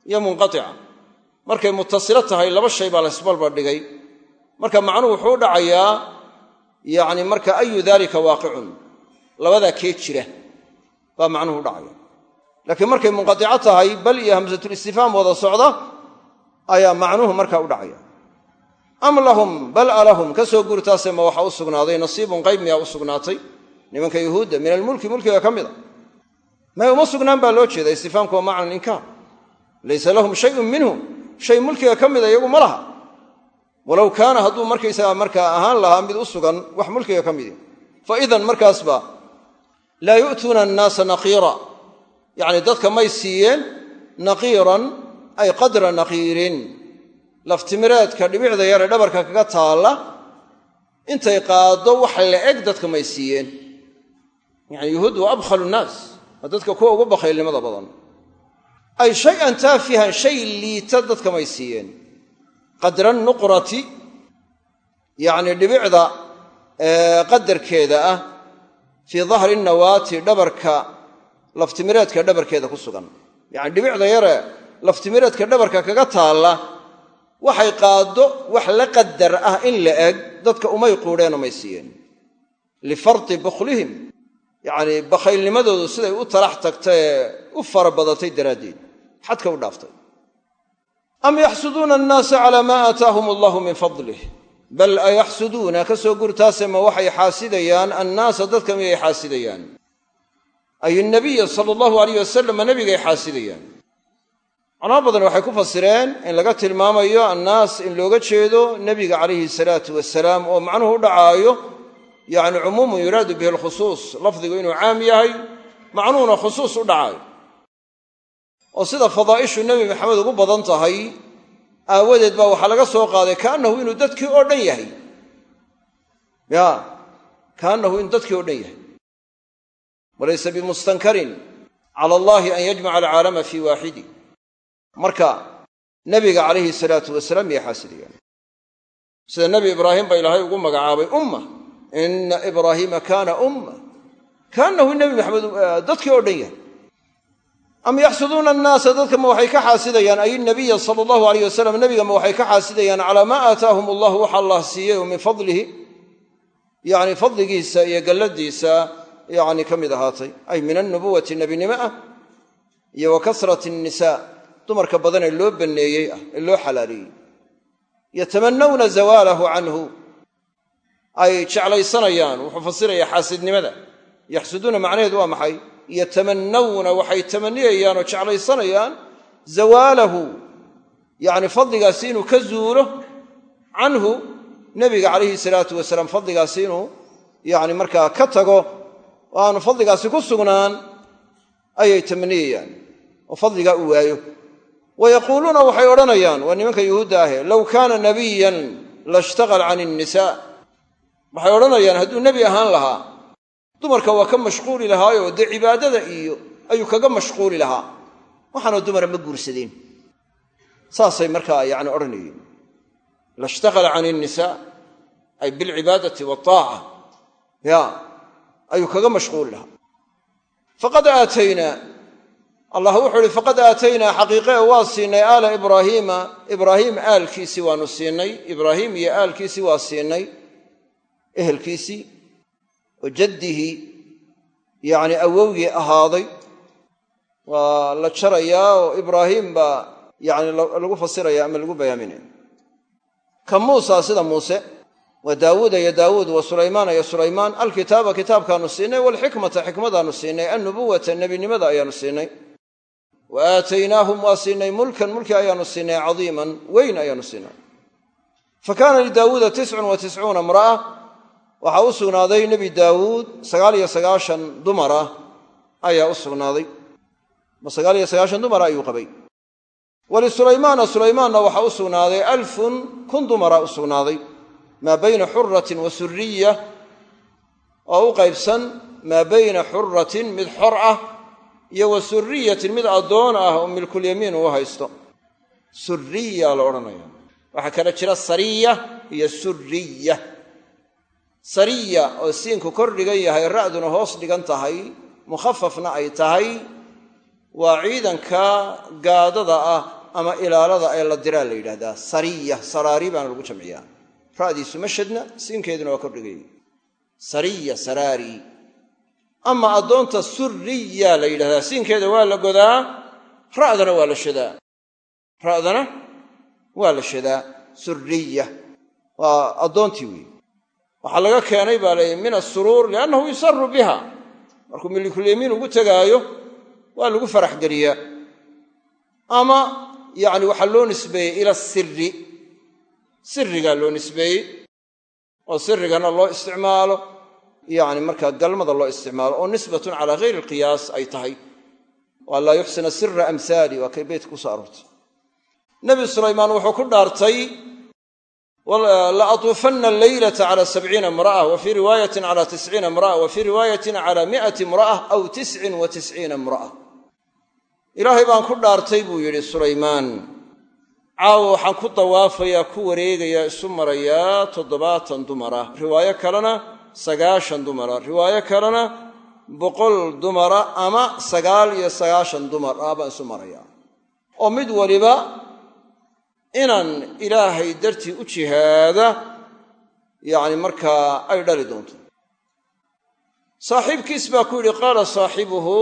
iyo munqaica markay muttasilo tahay laba shay baa laysbalba dhigay. Marka macnuhu wuxuu dhacayaa yacni marka ayu daalika waaqicun? Labadaa kee jira baa macnuhu dhacaya. Laakiin markay munqaico tahay bal iyo hamsatulistifhaam wada socda ayaa macnuhu markaa u dhacaya am lahum bal alahum ka soo guurtaase ma waxaa u sugnaaday nasiibun qayb miyaa u sugnaatay? Nimanka yuhuudda min almulki mulkiga ka mid a may uma sugnaan baa loo jeeda istifaamku waa macna alinkaar laysa lahum shayun minhu shay mulkiga ka mida iyagu ma laha. Walow kaana hadduu markaysaga markaa ahaan lahaa mid u sugan wax mulkiga ka midi. Fa idan markaasba laa yu'tuuna annaasa naqiira. Yacni dadka may siiyeen naqiiran ay qadra naqiirin laftimireedka dhibicda yare dhabarka kaga taalla intay qaaddo wax la eg dadka may siiyeen. Yani yuhuud waa abkhalu nnaas dadka kuwa ugu bakhaylnimada badan. Ay shay-an taafihan shay liita dadka may siiyeen. Qadra nuqrati yacni dhibicda qadarkeeda ah fii dahri nawaati dhabarka laftimireedka dhabarkeeda ku sugan. Yacni dhibicda yare laftimireedka dhabarka kaga taalla waxay qaaddo wax la qadar ah in la eg dadka umay quudheenoo may siiyeen. Lifarti bukhlihim. Yacnii bakhaylnimadoodu siday u talax tagtay ee u fara badatay daraaddeed xadka u dhaaftay? Am yaxsuduuna annaasa calaa maa aataahum allahu min fadlih? Bal ayaxsuduuna ka soo gurtaase ma waxay xaasidayaan? Annaasa dadka miyay xaasidayaan? Ay nabiya sala allahu alayh culamo badan waxay ku fasireen in laga tilmaamayo annaas in looga jeedo nebiga calayhi salaatu wasalaam oo macnuhu u dhacaayo yacni cumuumun yuraadu bihi alkhusuus lafdigu inuu caam yahay macnuhuna khusuus u dhacaayo. Oo sida fadaa'ishu nebi maxamed ugu badan tahay aawadeed baa waxaa laga soo qaaday kaannahu inuu dadkii oo dhan yahay. Ya kaannahu inuu dadkii oo dhan yahay. Walaysa bimustankarin cala allahi an yajmaca alcaalama fii waaxidi marka nebiga calayhi salaatu wasalaam miyay xaasidayaan sida nebi ibraahim ba ilaahay ugu magacaabay umma. Ina ibraahiima kaana umma. Kaannahu nebi maxamed dadkii oo dhan yahay. Am yaxsuduuna annaasa dadka ma waxay ka xaasidayaan? Ay nabiya sala allahu alayh wasalam nebiga ma waxay ka xaasidayaan? Calaa maa aataahum allahu waxa allah siiyey oo min fadlihi. Yacni fadligiisa iyo galladiisa yacni ka mid ahaatay. Ay min alnubuwati nebinimo ah iyo wa kasrati annisaa dumarka badan ee loo banneeyey ah ee loo xalaaleeyey yatamannawna zawaalahu canhu. Ay jeclaysanayaan wuxuu fasirayaa xaasidnimada. Yaxsuduuna macnaheedu waa maxay? Yatamannawna waxay tamaniyayaan oo jeclaysanayaan zawaalahu. Yacni fadligaasi inuu ka zuulo canhu nebiga calayhi salaatu wasalaam fadligaasi inuu yacni markaa ka tago oo aanu fadligaasi ku sugnaan ayay tamaniyayaan oo fadligaa u waayo wa yaquuluuna waxay odhanayaan waa nimanka yuhuudda ahe low kaana nabiyan lashtaqal can innisaa waxay odhanayaan hadduu nebi ahaan lahaa dumarka waa ka mashquuli lahaayoo dee cibaadada iyo ayuu kaga mashquuli lahaa waxaanoo dumara ma guursadeen saasay markaa yacni odhanayeen lashtaqala can innisaa ay bilcibaadati waataaca ya ayuu kaga mashquuli lahaa faqad allah wuxuu uhi faqad aataynaa xaqiiqe waa siinay aala ibraahiima ibraahiim aalkiisii waanu siinay ibraahiim iyo aalkiisii waa siinay ehelkiisii oo jaddihi yacni awowgii ahaaday waa la jarayaa oo ibraahiim baa yacni lagu fasiraya ama lagu bayaaminaya ka muusa sida muuse wa daawuuda iyo daawuud wa sulaymaana iyo sulaymaan alkitaaba kitaabkaanu siinay waalxikmata xikmadaanu siinay annubuwata nebinimada ayaanu siinay wa aataynaahum waa siinay mulkan mulki ayaanu siinay cadiiman weyn ayaanu siinay. Fa kaana lidaawuuda tiscun wa tiscuuna imra'a. Waxaa u sugnaaday nebi daawuud sagaal iyo sagaashan dumar ah ayaa u sugnaaday. Ma sagaal iyo sagaashan dumara ayuu qabay. Wlisulaymaana sulaymaanna waxaa u sugnaaday alfun kun dumara u sugnaaday. Maa bayna xuratin wa suriya oo u qaybsan maa bayna xuratin mid xor ah iyo wa suriyatin mid addoon ah oo milkulyamiin uu haysto. Suriya la odhanaya waxaa kala jira sariya iyo suriya sariya oo siinku kor dhigan yahay ra'duna hoos dhigan tahay mukhafafna ay tahay waa ciidanka gaadada ah ama ilaalada ee la diraa la yidhahdaa sariya saraari baana lagu jamciyaa. Ra'diisu mashadna siinkeeduna waa kordhigay. Sariya saraari ama addoonta suriya la yidhahdaa siinkeeda waa la godaa ra'dana waa la shadaa ra'dana waa la shadaa suriya waa addoontii weeye waxaa laga keenay baa la min asuruur liannahu yusaru biha. Markuu milikulyamiin ugu tegaayo waa lagu farax geliyaa ama yacni waxaa loo nisbeeyey ila siri sirigaa loo nisbeeyey oo sirigana loo isticmaalo yacni markaa galmada loo isticmaalo oo nisbatun calaa hayri alqiyaas ay tahay oo an laa yuxsina sira amhaali waa kay beytka ku soo aroortay. Nebi sulaymaan wuxuu ku dhaartay la alleylata cala sabciina imra'a wa fii riwaayatin cala tisciina imra'a wa fii riwaayatin cala mi'ati imra'a aw tiscin wa tisciina imra'a ilaahay baan ku dhaartay buu yidhi sulaymaan caawa waxaan ku dawaafayaa ku wareegayaa isu marayaa toddobaatan dumara. Riwaayo kalena sagaashan dumara. Riwaayo kalena boqol dumara ama sagaal iyo sagaashan dumar ah baan isu marayaa oo mid waliba inaan ilaahay dartii u jihaada yacni markaa ay dhali doonto. Saaxiibkiis baa ku yidhi qaala saaxibuhu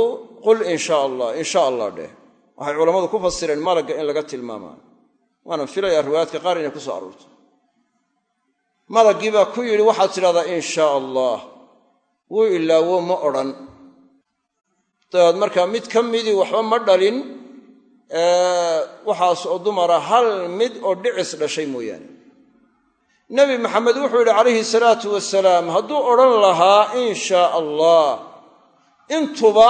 qul in shaa allah in shaa allah dheh. Waxay culammadu ku fasireen malagga in laga tilmaamaa. Waanan filayaa riwaayaadka qaar inay ku soo aroorto malaggii baa ku yidhi waxaad tidhahdaa in shaa allah wuu ilaawo ma odhan. Dabeed markaa mid ka midii waxba ma dhalin waxaas oo dumara hal mid oo dhicis dhashay mooyaane. Nebi maxamed wuxuu yidhi calayhi salaatu wasalaam hadduu odhan lahaa in shaa allah intuba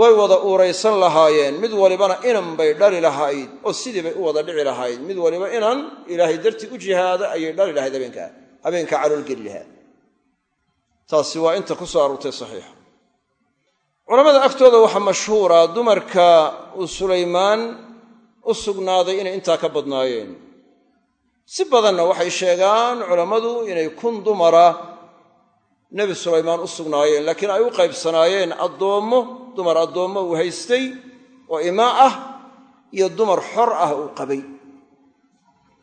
way wada uuraysan lahaayeen. Mid walibana inan bay dhali lahayd oo sidii bay u wada dhici lahayd. Mid waliba inan ilaahay dartii u jihaada ayay dhali lahayd habeenkaa habeenkaa caloolgeli lahaa taasi waa inta ku soo aroortay saxiixa culamada agtooda waxaa mashhuura dumarka uu sulaymaan u sugnaaday inay intaa ka badnaayeen. Si badanna waxay sheegaan culammadu inay kun dumara nebi sulaymaan u sugnaayeen laakiin ay u qaybsanaayeen addoommo dumar addoommo uu haystay oo imaa ah iyo dumar xor ah uu qabay.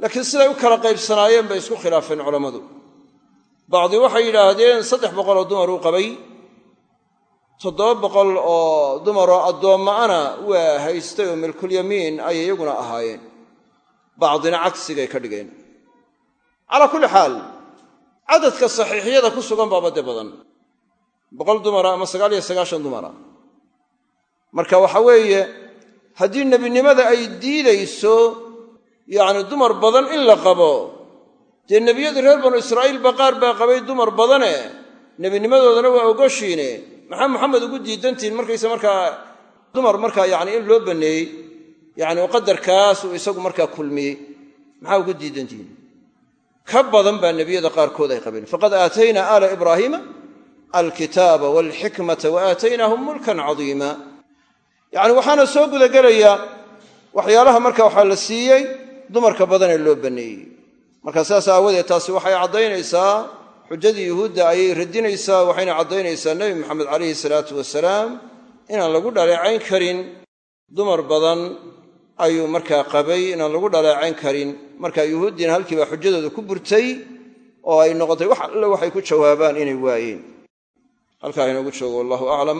Laakiin siday u kala qaybsanaayeen bay isku khilaafeen culammadu. Bacdi waxay yidhaahdeen saddex boqoloo dumar uu qabay. Toddoba boqol oo dumaroo addoommaana waa haystay oo milkulyamiin ayay iyaguna ahaayeen. Bacdina cagsigay ka dhigeen. Calaa kulli xaal cadadka saxiixiyada ku sugan baaba de badan. Boqol dumara ama sagaal iyo sagaashan dumara marka waxa weeye haddii nebinimada ay diidayso yacni dumar badan in la qabo dee nebiyadii reer banu israa'iilba qaar baa qabay dumar badane nebinimadoodana waa ogoshiine. Maxaa maxamed ugu diidantihin markaysa markaa dumar markaa yacni in loo banneeyey yacni qadarkaas uu isagu markaa kulmiyey. Maxaa ugu diidantihin ka badan baa nebiyada qaarkood ay qabeen. Faqad aataynaa aala ibraahiima alkitaaba walxikmata wa aataynaahum mulkan cadiima yacni waxaana soo gudagelaya waxyaalaha marka waxaa la siiyey dumarka badan ee loo banneeyey marka saas aawadeed taasi waxay caddaynaysaa xujadii yuhuudda ayay radinaysaa waxayna caddaynaysaa nebi maxamed calayhi salaatu wasalaam inaan lagu dhaleecayn karin. Dumar badan ayuu markaa qabay inaan lagu dhaleecayn karin. Marka yuhuuddiina halkiibaa xujadooda ku burtay oo ay noqotay wax alle waxay ku jawaabaan inay waayeen. Halkaa inoogu joogo wallahu aclam